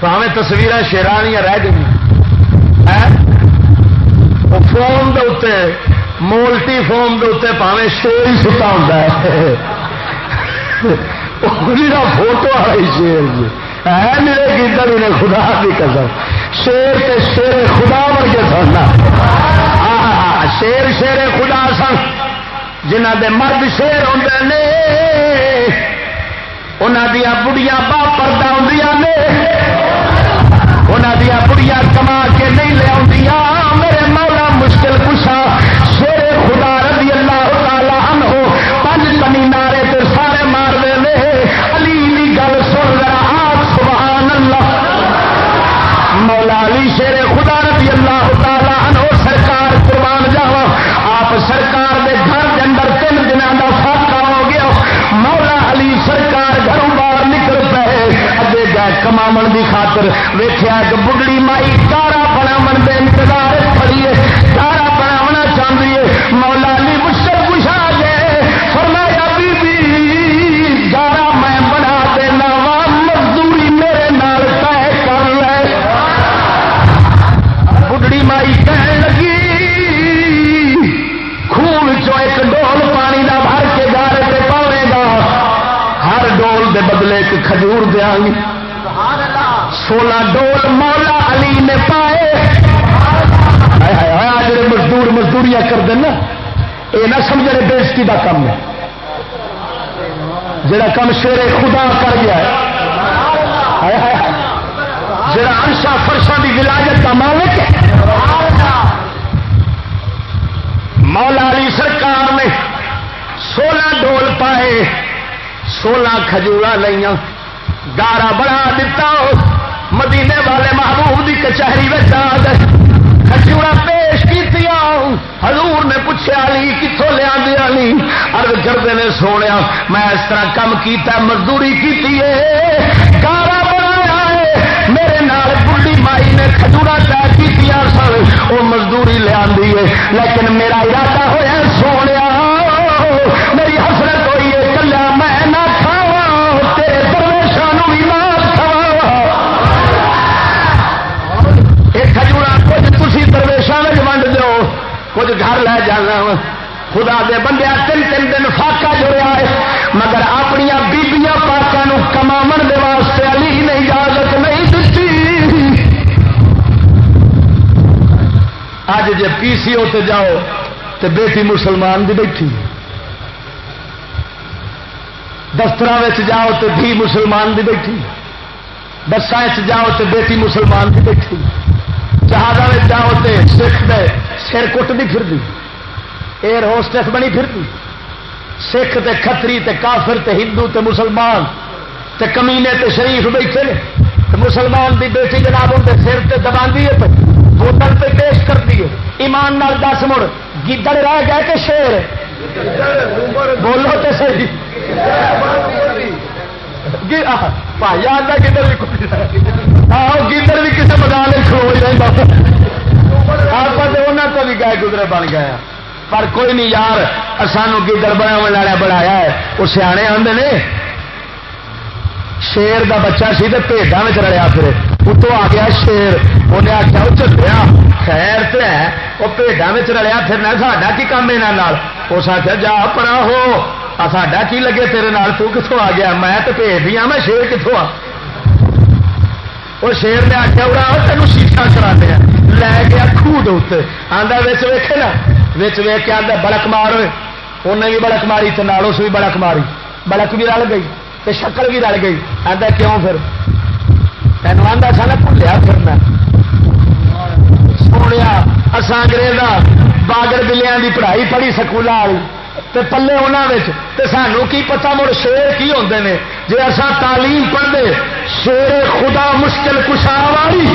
پاوے تصویر شیرانیاں رہ گئی۔ فون دے مولٹی فون دے پاوے شیر ہی ستا ہوں فوٹو والا شیر جی ہے میرے گدڑ نے خدا کی قسم۔ شیر تے شیر خدا ورگے سننا شیر شیر خدا سن۔ جنہ دے مرد شیر ہوں نے۔ انہوں دیا بڑیا با پردہ ہوں نے انہوں دیا بڑیا کما کے نہیں لیا کما کی خاطر ویخیا کہ بگڑی مائی تارا بنا من دے انتظار کھڑی ہے تارا بناونا چاہتی ہے مولا علی مشکل کچھ گئے فرمایا بی بی گارا میں بنا دینا وا، مزدوری میرے نال طے کر لے۔ بگڑی مائی کہنے لگی، خون چو ایک ڈول پانی دا بھر کے گارے پہ پاوے گا۔ ہر ڈول دے بدلے ایک کھجور دیا گی۔ سولہ ڈول مولا علی نے پائے۔ جڑے مزدور مزدوریاں کر دینا یہ نہ سمجھے بےزتی کا کام ہے۔ جڑا کام شیر خدا کر گیا ہے۔ جڑا انشا فرشا کی ولایت کا مالک ہے۔ مولا علی سرکار نے سولہ ڈول پائے، سولہ کھجورا لیا گارا بنا دتا۔ مدینے والے محبوب کی کچہری میں کھجورا پیش کی حضور نے پوچھا علی کتوں لیا علی؟ ارد کرتے نے سونے میں اس طرح کام کیتا مزدوری کی گارا بنایا ہے۔ میرے نال بڑھی مائی نے کھجورا طے کی سن۔ وہ مزدوری لیا لیکن میرا ارادہ ہوا سونے گھر لے جانا خدا دے بندے تین تین دن فاقا جڑیا ہے۔ مگر اپنی بیبیاں پاکوں کما دے واسطے علی نے اجازت نہیں دیتی اج جے پی سی او تے جاؤ تے بیٹی مسلمان دی بیٹھی۔ دفتر جاؤ تو بھی مسلمان دی بیٹھی۔ بسان جاؤ تو بیٹی مسلمان دی بیٹھی۔ جہاز جاؤ تو سکھ دے۔ سر کٹ دی پھر دی ایئر ہوسٹس بنی پھر دی سکھ تے کھتری تے کافر تے ہندو تے مسلمان تے کمینے تے شریف بیٹھے نے مسلمان دی بیٹی جناب ان سر تے دبا دیے پہ بوتل پہ پیش کر دیے ایمان نال دس مڑ، گدڑ رہ گئے کہ شیر؟ بولو تو صحیح۔ بھائی آتا گدڑ بھی گدڑ بھی کسی میدان کھلو جائے آپ تو انہوں تو بھی گئے گزرے بن گئے پر کوئی نہیں یار سانو گدڑ بنا والا بنایا ہے۔ وہ سیانے آدھے نے۔ شیر دا بچہ سی تو پیڈا میں رڑیا پھر اتوں آ گیا شیر۔ انہیں آخیا وہ چلیا خیر تو ہے۔ وہ پیڈا میں رڑیا پھرنا ساڈا کی کام یہاں اس آخیا جا پرا ہو۔ ساڈا کی لگے تیرے نال؟ تو کتوں آ گیا؟ میں تو بھیج دیا ہاں، میں شیر کتوں آ؟ وہ شیر نے آخیا اڑا تین شیشا کرا دیا لے گیا خوہ دے آدھا ویچ ویکے نا؟ ویچ ویک کے آدھا بڑک مار ہوئے۔ انہیں بھی بڑک ماری تو نال اس بھی بڑک ماری۔ بڑک بھی رل گئی تو شکل بھی رل گئی۔ آدھا کیوں پھر؟ تین آدھا سا بھولیا پھرنا۔ سونے اصا انگریزا باگر بلیاں کی پڑھائی پڑھی سکول والی۔ تے پلے انہوں سانو کی پتا مڑ شیر کی ہوتے ہیں جی اصا تعلیم پڑھتے شیر خدا مشکل کشا والی۔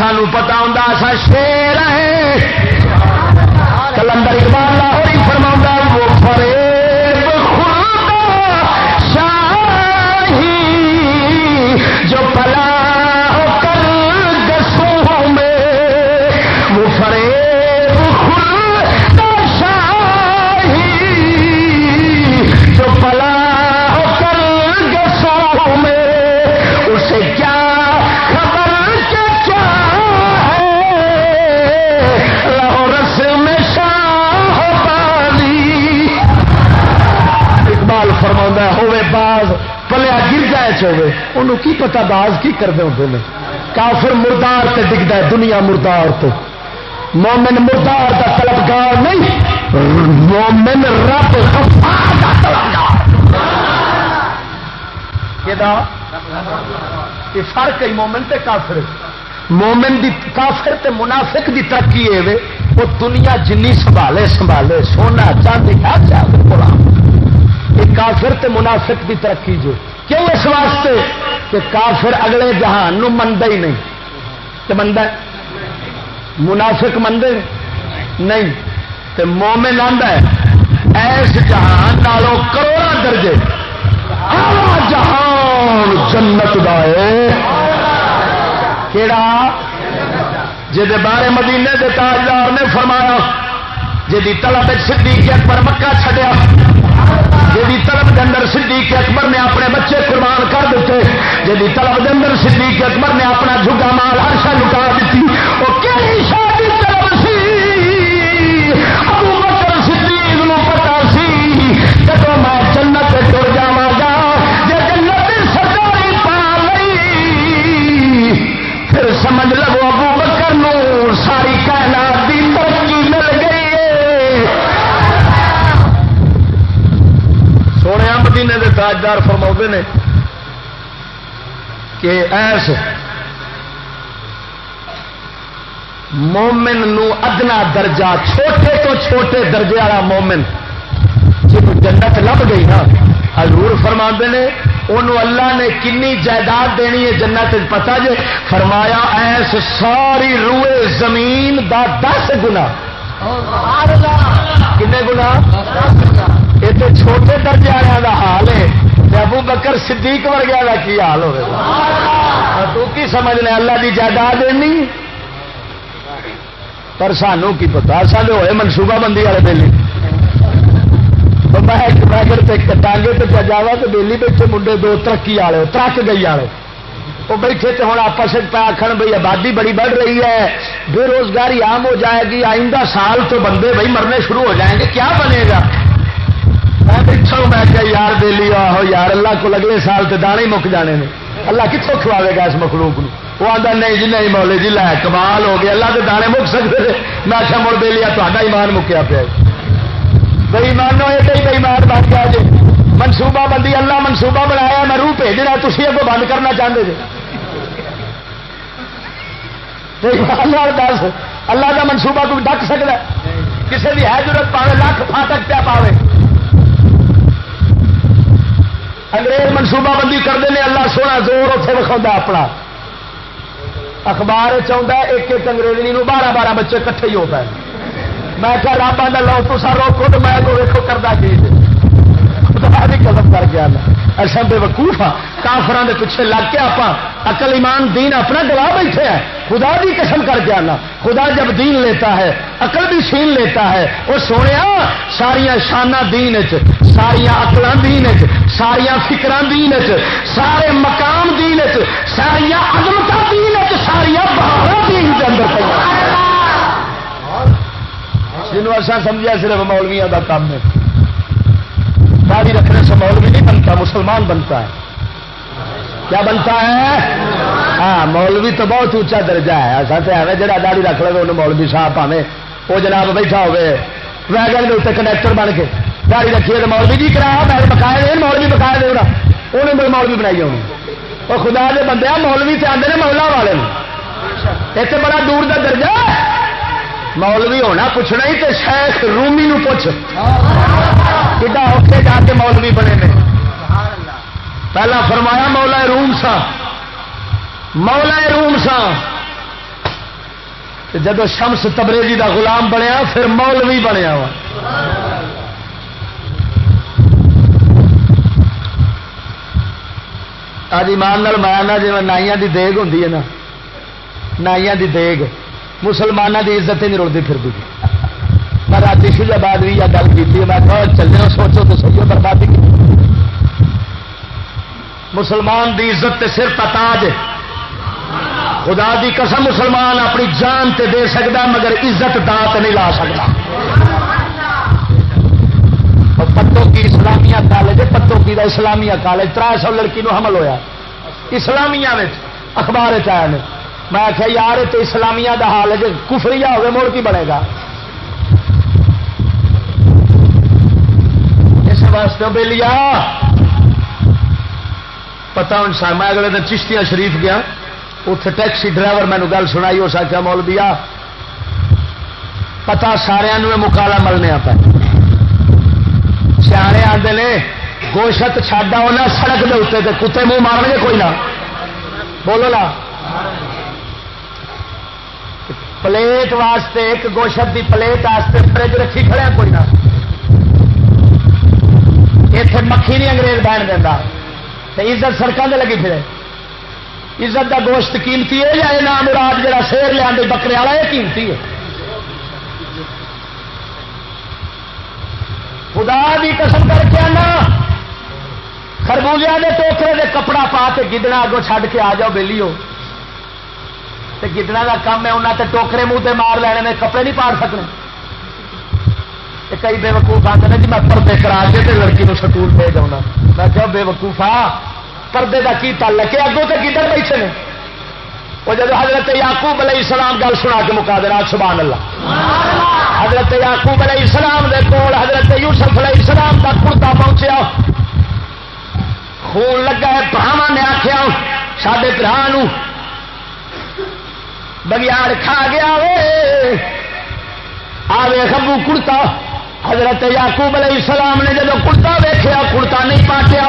سانو پتا ہوں اصا شیر ہوے انہوں کی پتا باز کی کرتے ہوتے ہیں کافر مردار سے ڈگتا ہے، دنیا مردار تو مومن مردار کا طلبگار نہیں، مومن رب یہ فرق ہے، مومن تے کافر۔ مومن دی، کافر تے منافق دی ترقی ہے وہ دنیا جنی سنبھالے سنبھالے، سونا چاندی ہر جا غلام یہ کافر تے منافق دی ترقی جو کیوں اس واسطے؟ کہ کافر اگلے جہان نو منتا ہی نہیں۔ تو منتا منافق مندے نہیں۔ تو مومن آدھا ہے، ایس جہان نالوں کروڑا درجے۔ جہان جنت دا کیڑا؟ جہد بارے مدینے کے تاجدار نے فرمایا جی طلب صدیق اکبر مکہ چھڈیا۔ جی طلب کے اندر صدیق اکبر نے اپنے بچے قربان کر دیتے جی طلب کے اندر صدیق اکبر نے اپنا جھگا مال ہر شا لکا دیتی، وہ کہڑی شاید تاجدار فرما نے کہ ایس مومن نو ادنا درجہ چھوٹے تو چھوٹے درجے والا مومن جب جنت لب گئی نا حضور فرما نے انہوں اللہ نے کنی جائیداد دینی ہے جنت پتا جے؟ فرمایا ایس ساری روئے زمین دا دس گنا کنے گنا یہ چھوٹے درجے والوں کا حال ہے۔ ابو بکر صدیق ورگیا کا کی حال ہوگا تو کی سمجھ لے اللہ کی جائیداد دینی؟ پر سانو کی پتا؟ سارے ہوئے منصوبہ بندی والے بےلی میں ٹانگے تو جاوا تو بےلی بیٹھے منڈے دو ترقی والے ترک گئی والے۔ وہ بیٹھے تو ہوں آپس پہ آخر بھائی آبادی بڑی بڑھ رہی ہے بے روزگاری عام ہو جائے گی آئندہ سال تو بندے بھائی مرنے شروع ہو جائیں گے کیا بنے گا؟ میں بیٹھا میں کہ یار دلی آہو، یار اللہ کو اگلے سال تو دانے مک جانے نے۔ اللہ کتوں کھواے گا اس مخلوق کو وہ آتا نہیں جی نہیں مولے جی لے کمال ہو گیا۔ اللہ کے دانے مک سکتے تھے میں آخیا مڑ دے لیا تا ایمان مکیا پیا بھائی مانو یہ کئی بھائی مان بن گیا جی۔ منصوبہ بندی اللہ منصوبہ بنایا، میں روح بھیجنا تھی اگو بند کرنا چاہتے جی۔ دس۔ اللہ کا منصوبہ کوئی ڈک سکتا کسی بھی ہے ضرورت پاوے، لاکھ فاٹک پیا پاوے۔ انگریز منصوبہ بندی کرتے ہیں، اللہ سونا زور اتنے وکھا اپنا۔ اخبار چاہتا ایک ایک انگریزی بارہ بارہ بچے کٹھے ہی ہو پائے میں کیا رابا کا لو تو سر روکو تو میں تو ویکو کرتا کی خدا بھی قدم کر گیا ایسا بے وقوف ہاں۔ کافران کے پیچھے لگ کے آپ اقل ایمان دین اپنا گواہ بیٹھے ہیں۔ خدا بھی قسم کر کے آنا۔ خدا جب دین لیتا ہے، عقل بھی سین لیتا ہے۔ وہ سونے ہاں، ساریا شانہ دین ساریا اقل دین ساریا فکر دین سارے مقام دین ساریا عظمت دین ساریا بہار دین کے اندر پہ جنوب اصا سمجھا صرف مولویا کا کام ہے۔ داڑھی رکھنے سے مولوی نہیں بنتا، مسلمان بنتا ہے۔ کیا بنتا ہے؟ ہاں مولوی تو بہت اچا درجہ ہے۔ ایسا تو ہے جہاں داڑھی رکھ لے انہیں مولوی صاحب پاوے وہ جناب بیٹھا ہوے ویگن کے اتنے کنڈیکٹر بن کے داڑھی رکھیے تو مولوی جی کرا، میں بکایا دے، مولوی بکایا دے انہیں میرے مولوی بنائی ہونی وہ خدا دے بندے مولوی سے آتے ہیں مولا والے اتنے بڑا دور کا درجہ مولوی ہونا پوچھنا ہی تو شیخ رومی نو پوچھ۔ کتا جا کے مولوی بنے نے۔ پہلا فرمایا مولا روم سا مولا روم سا جب شمس تبریجی دا غلام بنیا، پھر مولوی بنیا وا۔ آج ایمان مانا جی نائیا دی دیگ ہوں نا۔ نائیا دی دیگ۔ مسلمانوں کی عزت نہیں رلتی پھر بھی میں رات شوجاباد بھی یہ گل کی میں چلے سوچو تو سہی بربادی کی۔ مسلمان دی عزت تے صرف تاج خدا دی قسم مسلمان اپنی جان تے دے سکتا مگر عزت دات نہیں لا سکتا پتوں کی اسلامیہ کالج پتوں کی دا اسلامیہ کالج تر سو لڑکی نو حمل ہویا۔ اسلامیہ اخبار چیا نے۔ میں آخیا یار تو اسلامیہ دا حال ہے جی کفری ہوگا مڑ کی بنے گا؟ اس واسطے بے لیا پتا ہوں میں اگلے دن چشتیاں شریف گیا۔ اتے ٹیکسی ڈرائیور مینو گل سنائی، اس آخیا مول دیا پتا سارا مکالا ملنے پہ سیانے آتے نے، گوشت چڈا ہونا سڑک دے اتنے کتے منہ مارن گے کوئی نہ۔ بولو نا پلیٹ واسطے، ایک گوشت دی پلیٹ واسطے فرج رکھی کھڑے کوئی نہ۔ اتنے مکھی نہیں انگریز بہن دینا عزت سڑکوں سے لگی پھر عزت دا گوشت قیمتی ہے یا نام مراد جا شیر لیا بکرے والا یہ قیمتی ہے؟ خدا بھی قسم کر کے آنا خربوزیا کے ٹوکرے دے کپڑا پا کے گدنا اگوں چھڈ کے آ جاؤ بہلی ہو گدنا کا کام ہے انہیں ٹوکرے منہ تے مار لینے میں کپڑے نہیں پاڑ سکنے۔ کئی بے وقوف آتے ہیں جی میں پردے کرا کے لڑکی کو سکول بھیج آنا میں کیا بے وقوف آ پردے کا کی تل ہے اگوں تو گدڑ بیٹھے نے۔ وہ جب حضرت یعقوب علیہ السلام گل سنا کے مکا دینا سبحان اللہ۔ حضرت یعقوب علیہ السلام دے کول حضرت یوسف علیہ السلام کا کرتا پہنچیا۔ خون لگا ہے براہما نے آخیا سڈے برا بگیار کھا گیا آوے خبو کڑتا حضرت یعقوب علیہ السلام نے جب کڑتا ویخیا کڑتا نہیں پاٹیا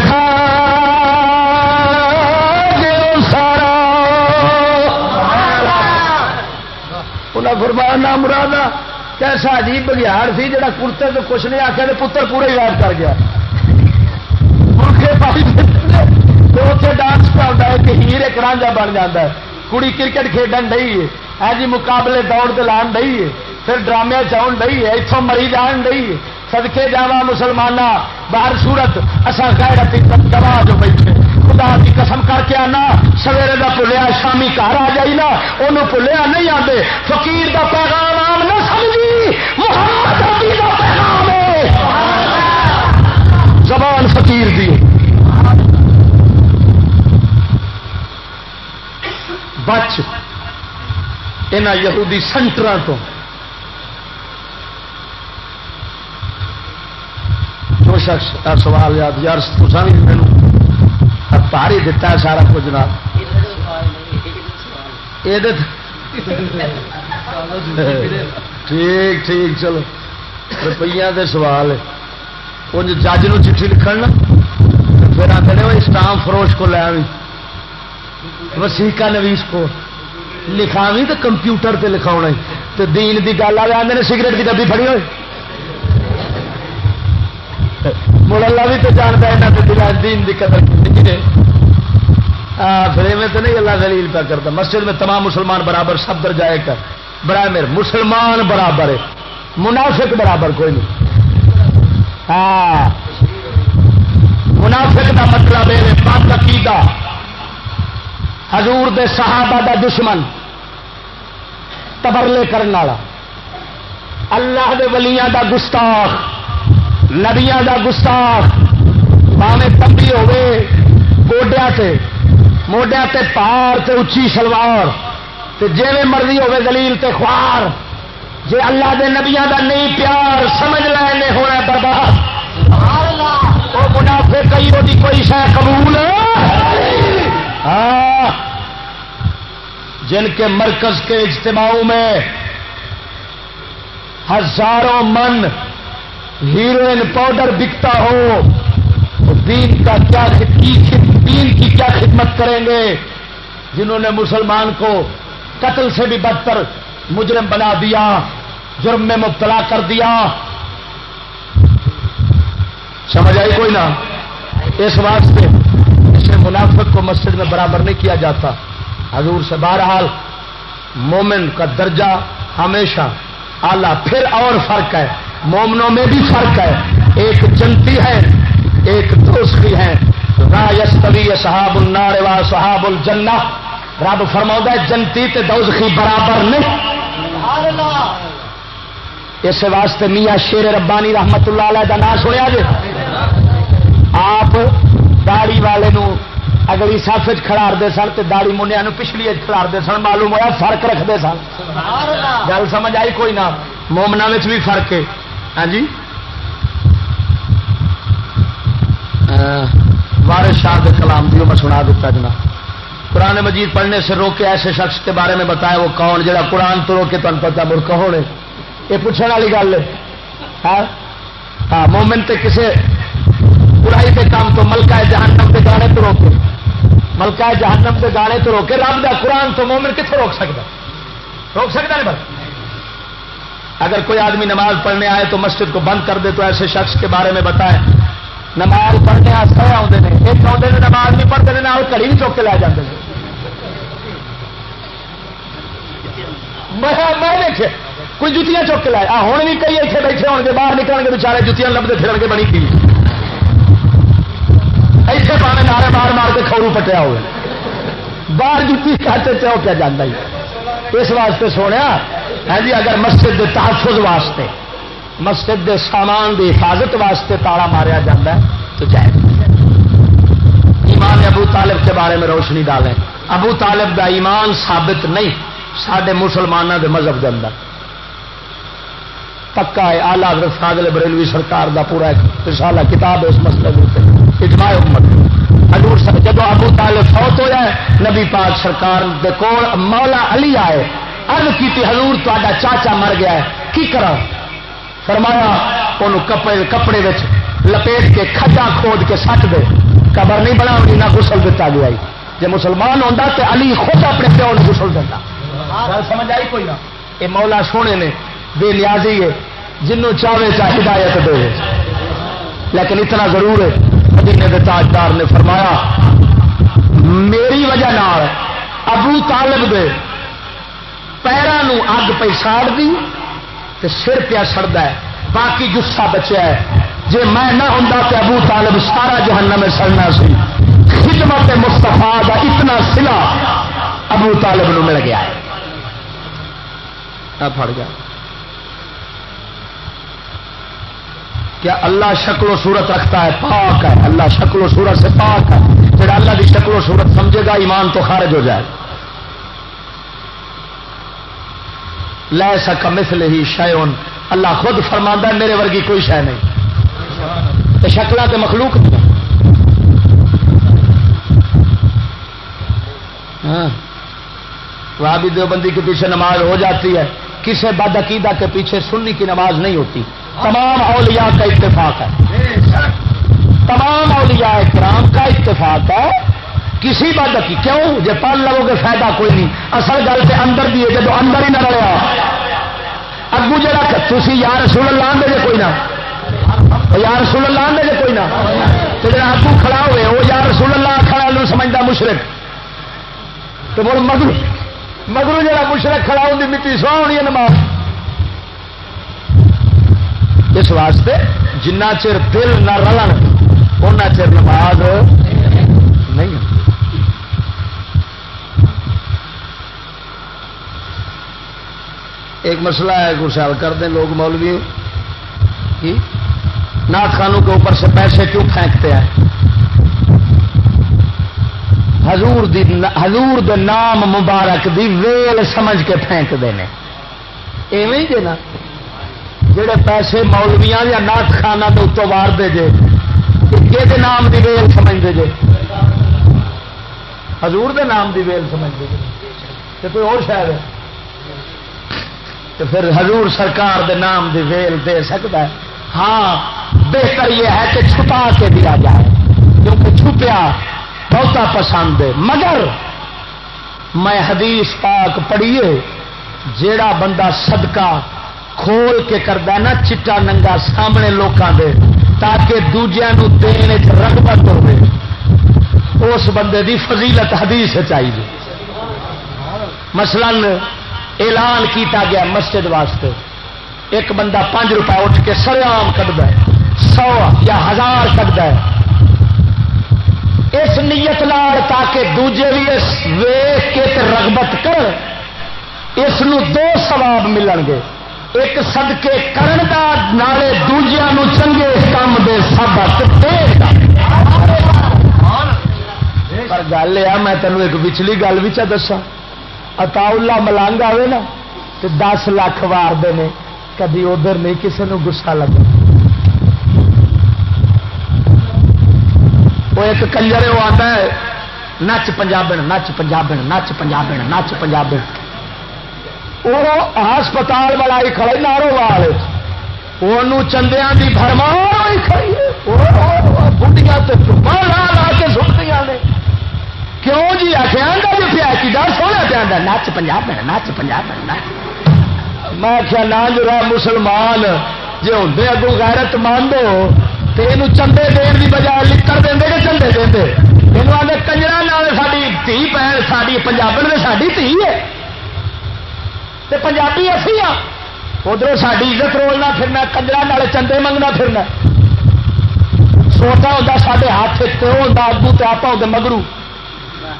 فرمایا نام مرادہ کیسا عجیب بگیاڑ سی جڑا کرتے تو کچھ نہیں آخیا تو پتر پورا ہی یاد کر گیا۔ اتنے ڈانس پہ ہوتا ہے کہ ہیر ایک رانجا بن جاتا ہے۔ کڑی کرکٹ کھیڈن ڈی ہے ہے جی مقابلے دوڑ دلان ڈی ہے، پھر ڈرامے چاؤن ڈی ہے اتوں مری جان ڈی ہے۔ سدکے جا مسلمان باہر سورت اصا غیرت گواہ جو بیٹھے۔ خدا کی قسم کر کے آنا، سویرے کا پلیا شامی گھر آ جائی نا انہوں پلیا نہیں آتے فقیر دا پیغام آم نہ سمجھی۔ محمد ربی دا پیغام ہے۔ زبان فقیر دی۔ بچ ان یہودی سنٹر تو۔ جو شخص سوال یاد، یار تصا بھی میرے ہی دتا سارا کچھ نہ۔ ٹھیک ٹھیک، چلو۔ روپیہ دے سوال ان جج نو چٹھی لکھن پھر آتے ہیں وہ اسٹام فروش کو لیا وسیقہ نویس کو۔ لکھاوی تو کمپیوٹر تے لکھاؤنا تو دین دی گل والے آتے سگریٹ کی ڈبی فڑی ہوئی مڑ اللہ بھی تو جانتا ہے یہاں دل دین کی قدر پھر میں تو نہیں اللہ دلیل پہ کرتا مسجد میں تمام مسلمان برابر سب در جائے کر برابر مسلمان برابر ہے منافق برابر کوئی نہیں ہاں منافق کا مطلب ہے پاک عقیدہ حضور دے صحابہ دا دشمن تبرلے کرنے والا اللہ دے ولیاں دا گستاخ نبیا دا گستاخ باوے تمبی ہوے گوڈیا موڈیا تے پار تے اچھی سلوار تے جی مرضی ہوے دلیل تے خوار، جے اللہ دے نبیاں دا نہیں پیار سمجھ لے ہونا برباد۔ وہ منافع کئی وہ کوئی شہ قبول؟ ہاں۔ جن کے مرکز کے اجتماعوں میں ہزاروں من ہیروئن پاؤڈر بکتا ہو، تو دین کا کیا دین کی کیا خدمت کریں گے؟ جنہوں نے مسلمان کو قتل سے بھی بدتر مجرم بنا دیا، جرم میں مبتلا کر دیا۔ سمجھ آئی کوئی نہ اس واسطے اسے منافق کو مسجد میں برابر نہیں کیا جاتا۔ حضور سے بہرحال مومن کا درجہ ہمیشہ اعلیٰ، پھر اور فرق ہے۔ مومنوں میں بھی فرق ہے۔ ایک جنتی ہے ایک دوسری ہے۔ راجستوی صحاب النار و صحاب الجنہ۔ رب فرما جنتی تے دوزخی برابر نہیں اس واسطے میاں شیر ربانی رحمت اللہ علیہ کا نام سنیا جی آپ داڑی والے نو اگلی سف کھڑارتے سن تو داڑی منیا پچھلی کھڑارتے سن معلوم ہوا فرق رکھتے سن۔ گل سمجھ آئی کوئی نہ؟ مومنا بھی فرق ہے۔ ہاں جی؟ وارث شاہ کے کلام بھی میں سنا دیتا جناب۔ قرآن مجید پڑھنے سے روکے ایسے شخص کے بارے میں بتایا وہ کون جڑا قرآن تو روکے تمہیں پتا مڑ کون ہے یہ پوچھنے والی گل ہے۔ ہاں, ہاں، مومن تے کسے برائی کے کام تو ملکہ جہنم کے گانے تو روکے۔ ملکہ جہنم کے گانے تو روکے۔ رب دا قرآن تو مومن کتنے روک سکتا؟ روک سکتا نہیں بس۔ اگر کوئی آدمی نماز پڑھنے آئے تو مسجد کو بند کر دے تو ایسے شخص کے بارے میں بتائے۔ نماز پڑھنے آتے آتے ہیں ایک آتے ہیں نماز نہیں پڑھتے ہیں گھڑی بھی چوک کے لے جاتے ہیں میں دیکھے کوئی جتیاں چوک کے لائے ہوں بھی کئی اتنے بیٹھے ہو گے، باہر نکل گے بچارے جتیاں لبتے پھر گے، بنی تھی ایسے پانے نارے مار مار کے کھورو پٹیا ہوئے۔ باہر جتی کھاتے چو کیا جانا ہی۔ اس واسطے سونے ہاں جی اگر مسجد کے تحفظ واسطے، مسجد کے سامان کی حفاظت واسطے تالا ماریا جا تو جائے ایمان ابو طالب کے بارے میں روشنی ڈالیں۔ ابو طالب کا ایمان ثابت نہیں سڈے مسلمانوں کے مذہب کے اندر۔ پکا ہے آلہ حضرت فاضل بریلوی سرکار دا پورا ایک رسالہ، کتاب ہے اس مسئلے کے اجماع امت۔ حضور صاحب جب ابو طالب فوت ہوا ہے، نبی پاک سرکار دے کول مولا علی آئے۔ ارد کی حضور تا چاچا مر گیا ہے۔ کی کرا فرمایا ان کپڑے کپڑے لپیٹ کے کھڈا کھود کے سٹ دے۔ قبر نہیں بنا نہ گسل دتا گیا جی مسلمان ہوتا تو علی خود اپنے پیو نے گسل دینا سمجھ آئی کوئی نہ؟ یہ مولا سونے نے بے نیازی ہے، جنوں چاہے چاہے ہدایت دے۔ لیکن اتنا ضرور ہے، مدینے کے تاجدار نے فرمایا، میری وجہ نال ابو طالب دے پیروں اگ پہ ساڑ دی تے سر پیا سڑتا ہے، باقی جسا بچیا ہے۔ جی میں نہ ہوں تو ابو طالب سارا جہنم میں سڑنا سی۔ خدمت مستفا کا اتنا سلا ابو طالب نو مل گیا ہے۔ پڑ گیا کیا اللہ شکل و صورت رکھتا ہے؟ پاک ہے۔ اللہ شکل و صورت سے پاک ہے۔ پھر اللہ کی شکل و صورت سمجھے گا، ایمان تو خارج ہو جائے۔ لے سکا مثل ہی شیون اللہ خود فرما ہے میرے ورگی کوئی شہ نہیں۔ شکل کے مخلوق ہاں۔ بھی دیوبندی کے پیچھے نماز ہو جاتی ہے۔ کسی بد عقیدہ کے پیچھے سنی کی نماز نہیں ہوتی۔ تمام اولیاء کا اتفاق ہے۔ تمام اولیاء کرام کا اتفاق ہے۔ کسی بات کی؟ کیوں؟ جی پل لو گے فائدہ کوئی نہیں۔ اصل گل سے اندر دیے جب اندر ہی نہ رہا اگو جا تھی یار رسول اللہ دے کوئی نہ۔ یار رسول اللہ دے کوئی نہ۔ تو جا اگو کھڑا ہوئے وہ یار رسول اللہ کھڑا سمجھتا مشرق تو مڑ مگر مگر جا مشرق کھڑا ہوتی مٹی سو ہونی ہے نماز۔ اس واسطے جنہ چر دل نہ رلن ان چر نماز نہیں ایک مسئلہ ہے گسال کر دیں لوگ مولوی۔ ناک خانوں کے اوپر سے پیسے کیوں پھینکتے ہیں؟ حضور دی حضور دے نام مبارک دی ویل سمجھ کے پھینکتے ہیں ایویں جی نا۔ جڑے پیسے مولویا یا ناک خانہ کے اتوں وار دے جے، کہ نام دی ویل سمجھتے جے؟ حضور دے نام دی ویل سمجھتے جے۔ کوئی اور شاید ہے؟ تو پھر حضور سرکار دے نام دی ویل دے سکتا ہے۔ ہاں بہتر یہ ہے کہ چھپا کے دیا جائے، کیونکہ چھپیا بہتا پسند ہے۔ مگر میں حدیث پاک پڑھیے، جیڑا بندہ صدقہ کھول کے کرتا نا، چٹا ننگا سامنے لوگوں دے، تاکہ دوجیا دین رغبت ہو اس بندے دی فضیلت حدیث چاہیے مثلاً اعلان کیتا گیا مسجد واسطے۔ ایک بندہ پانچ روپے اٹھ کے سریام کٹتا ہے، سو یا ہزار کٹتا ہے۔ اس نیت لال تاکہ دوجے بھی اس ویخ کے رغبت کر اس دو سواب ملن گے۔ ایک سدکے کرن دا، نالے دوجیا چنگے کام دے سبق پر گل یہ میں تینوں ایک پچھلی گل بھی چا دسا اتا اللہ ملنگ آئے نا تو دس لاکھ وار دے نے، کدی ادھر نہیں کسی نے گسا لگا۔ وہ ایک کنجر وہ آتا ہے، نچ پنجابن نچ پنجابن نچ پنجابن نچ پنجابن۔ وہ ہسپتال والا ہی کھڑے نارو وال وہ چندیا کی بھرمار بڑھیا تو چپا لا لا کے سٹتی نے۔ کیوں جی؟ آخیا جی پیا کی ڈر سونا پیا نچ پنجاب نچ پنجاب میں آخیا نہ جو مسلمان جی ہوں اگوں غیرت مان دو تو یہ چندے دن کی بجائے لکڑ دیں کہ چندے دے یہ آدھے کنجر ساری دھی پہن ساری پنجابن میں ساری دھی ہے۔ تے پنجابی اسی ہاں۔ ادھر ساری عزت رولنا پھرنا کنجر چندے منگنا پھرنا۔ سوچا ہوتا سارے ہاتھ ہوتا اگو تو آپ ہوتے مگرو۔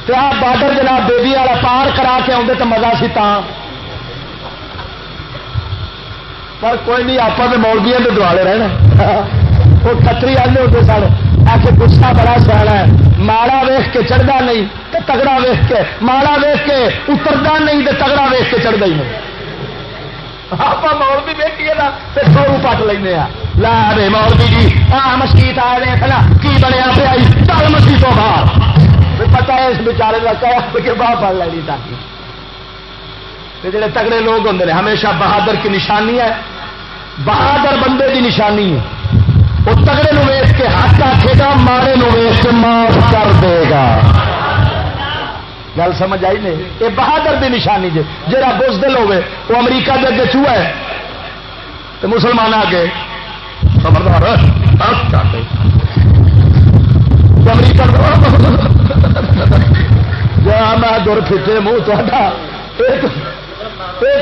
تو آپ بارڈر جناب بیبی والا پار کرا کے آدھے تو مزہ سی تا پر کوئی نہیں آپ مولبیا کے دوالے رہنا۔ وہ کتری آدھے ہوتے سن۔ آ کے گسا بڑا سیاح ہے۔ ماڑا ویخ کے چڑھتا نہیں تو تگڑا ویخ کے۔ ماڑا ویخ کے اترتا نہیں تو تگڑا ویخ کے چڑھتا ہی نہیں۔ آپ مول بھی ویکیے نا تو سو پٹ لینا ہاں۔ لا رے مولوی جی آ مسیت آ رہے کی بنیا پیا جی؟ چل مسیح تو باہر۔ پتا ہے اس بچارے کا کیا کہ باہ پڑ لینی تاکہ۔ جڑے تگڑے لوگ ہوں نے، ہمیشہ بہادر کی نشانی ہے۔ بہادر بندے کی نشانی ہے۔ وہ تگڑے نو ویس کے ہاتھ آخے گا، مارے نو ویس کے معاف کر دے گا۔ گل سمجھ آئی نہیں؟ یہ بہادر دی نشانی جی جا بزدل ہوے وہ امریکہ کے اگے چوہا ہے۔ تو مسلمان آ گئے خبردار میں دور پھٹے منہ تا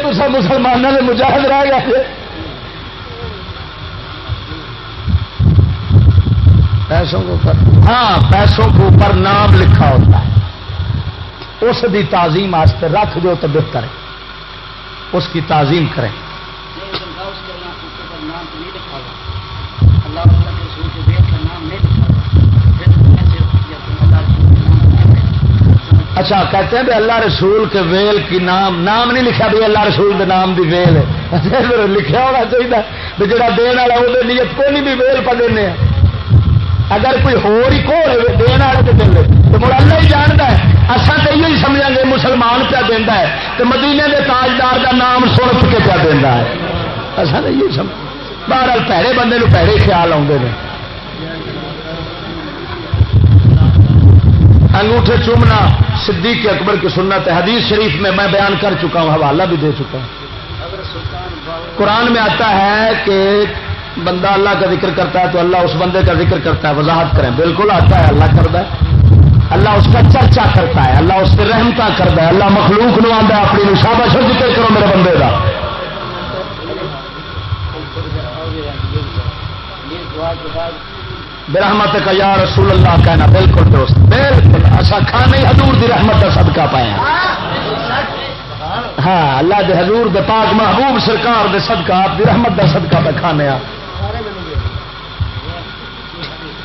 تو سب مسلمانوں نے مجاہد رہ گیا پیسوں کے اوپر ہاں پیسوں کے اوپر نام لکھا ہوتا ہے۔ اس دی تعظیم واسطے رکھ دو تو بہتر ہے۔ اس کی تعظیم کریں۔ اچھا کہتے ہیں بھی اللہ رسول کے ویل کی نام نام نہیں لکھا بھی اللہ رسول کے نام کی ویل ہے۔ اچھا، لکھا ہونا چاہیے بھی جڑا دن والا وہ نیت کو نہیں بھی ویل پہ دینا اگر کوئی ہوئی کو دن والے تو دے تو مڑ اللہ ہی جانتا ہے۔ اصا تو یہ سمجھا گے، مسلمان پیا دینا ہے۔ تو مدینے کے تاجدار کا نام سن کے پیا دینا ہے۔ اصا تو یہ سمجھ بہرحال پیڑے بندے پیڑے خیال آتے ہیں انگوٹھے چومنا صدیق کے اکبر کی سنت ہے، حدیث شریف میں میں بیان کر چکا ہوں، حوالہ بھی دے چکا ہوں۔ قرآن میں آتا ہے کہ بندہ اللہ کا ذکر کرتا ہے تو اللہ اس بندے کا ذکر کرتا ہے، وضاحت کریں۔ بالکل آتا ہے، اللہ کرتا ہے۔ اللہ اس کا چرچا کرتا ہے، اللہ اس سے رحمتا کرتا ہے۔ اللہ مخلوق نو آتا ہے، اپنی نشابہ سے ذکر کرو میرے بندے کا برحمت کا یا رسول اللہ کہنا، بالکل دوست، بالکل۔ اچھا کھانے حضور دی رحمت کا صدقہ پایا ہاں اللہ دے حضور دے پاک محبوب سرکار دے صدقہ، آپ دی رحمت کا صدقہ پہ کھانے آ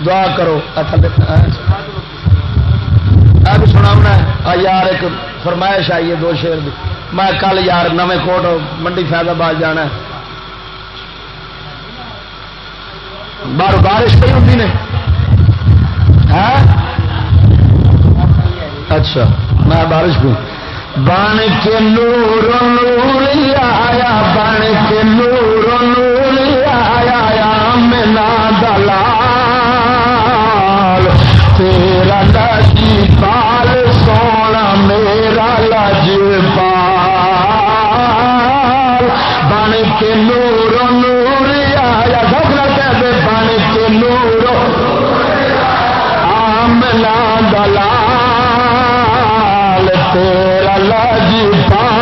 دعا کرو اب ہاں۔ سنا یار، ایک فرمائش آئی ہے دو شیر دی۔ میں کل یار نویں کوٹ، منڈی فیض آباد جانا ہے۔ باہر بارش پہ ہوتی نے۔ اچھا میں بارش پہ بن کے نور نور آیا بن کے نور نور تیرا لاجی پا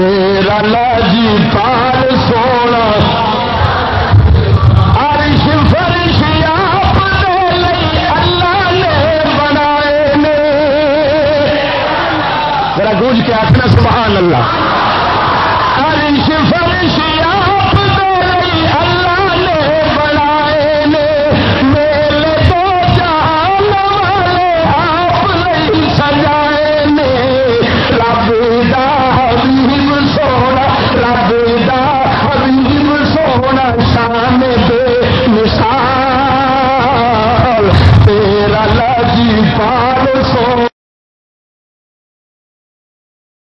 تیرا لاجی پال سونا۔ عرش اللہ بنائے نے۔ گونج کے آخنا سبحان اللہ۔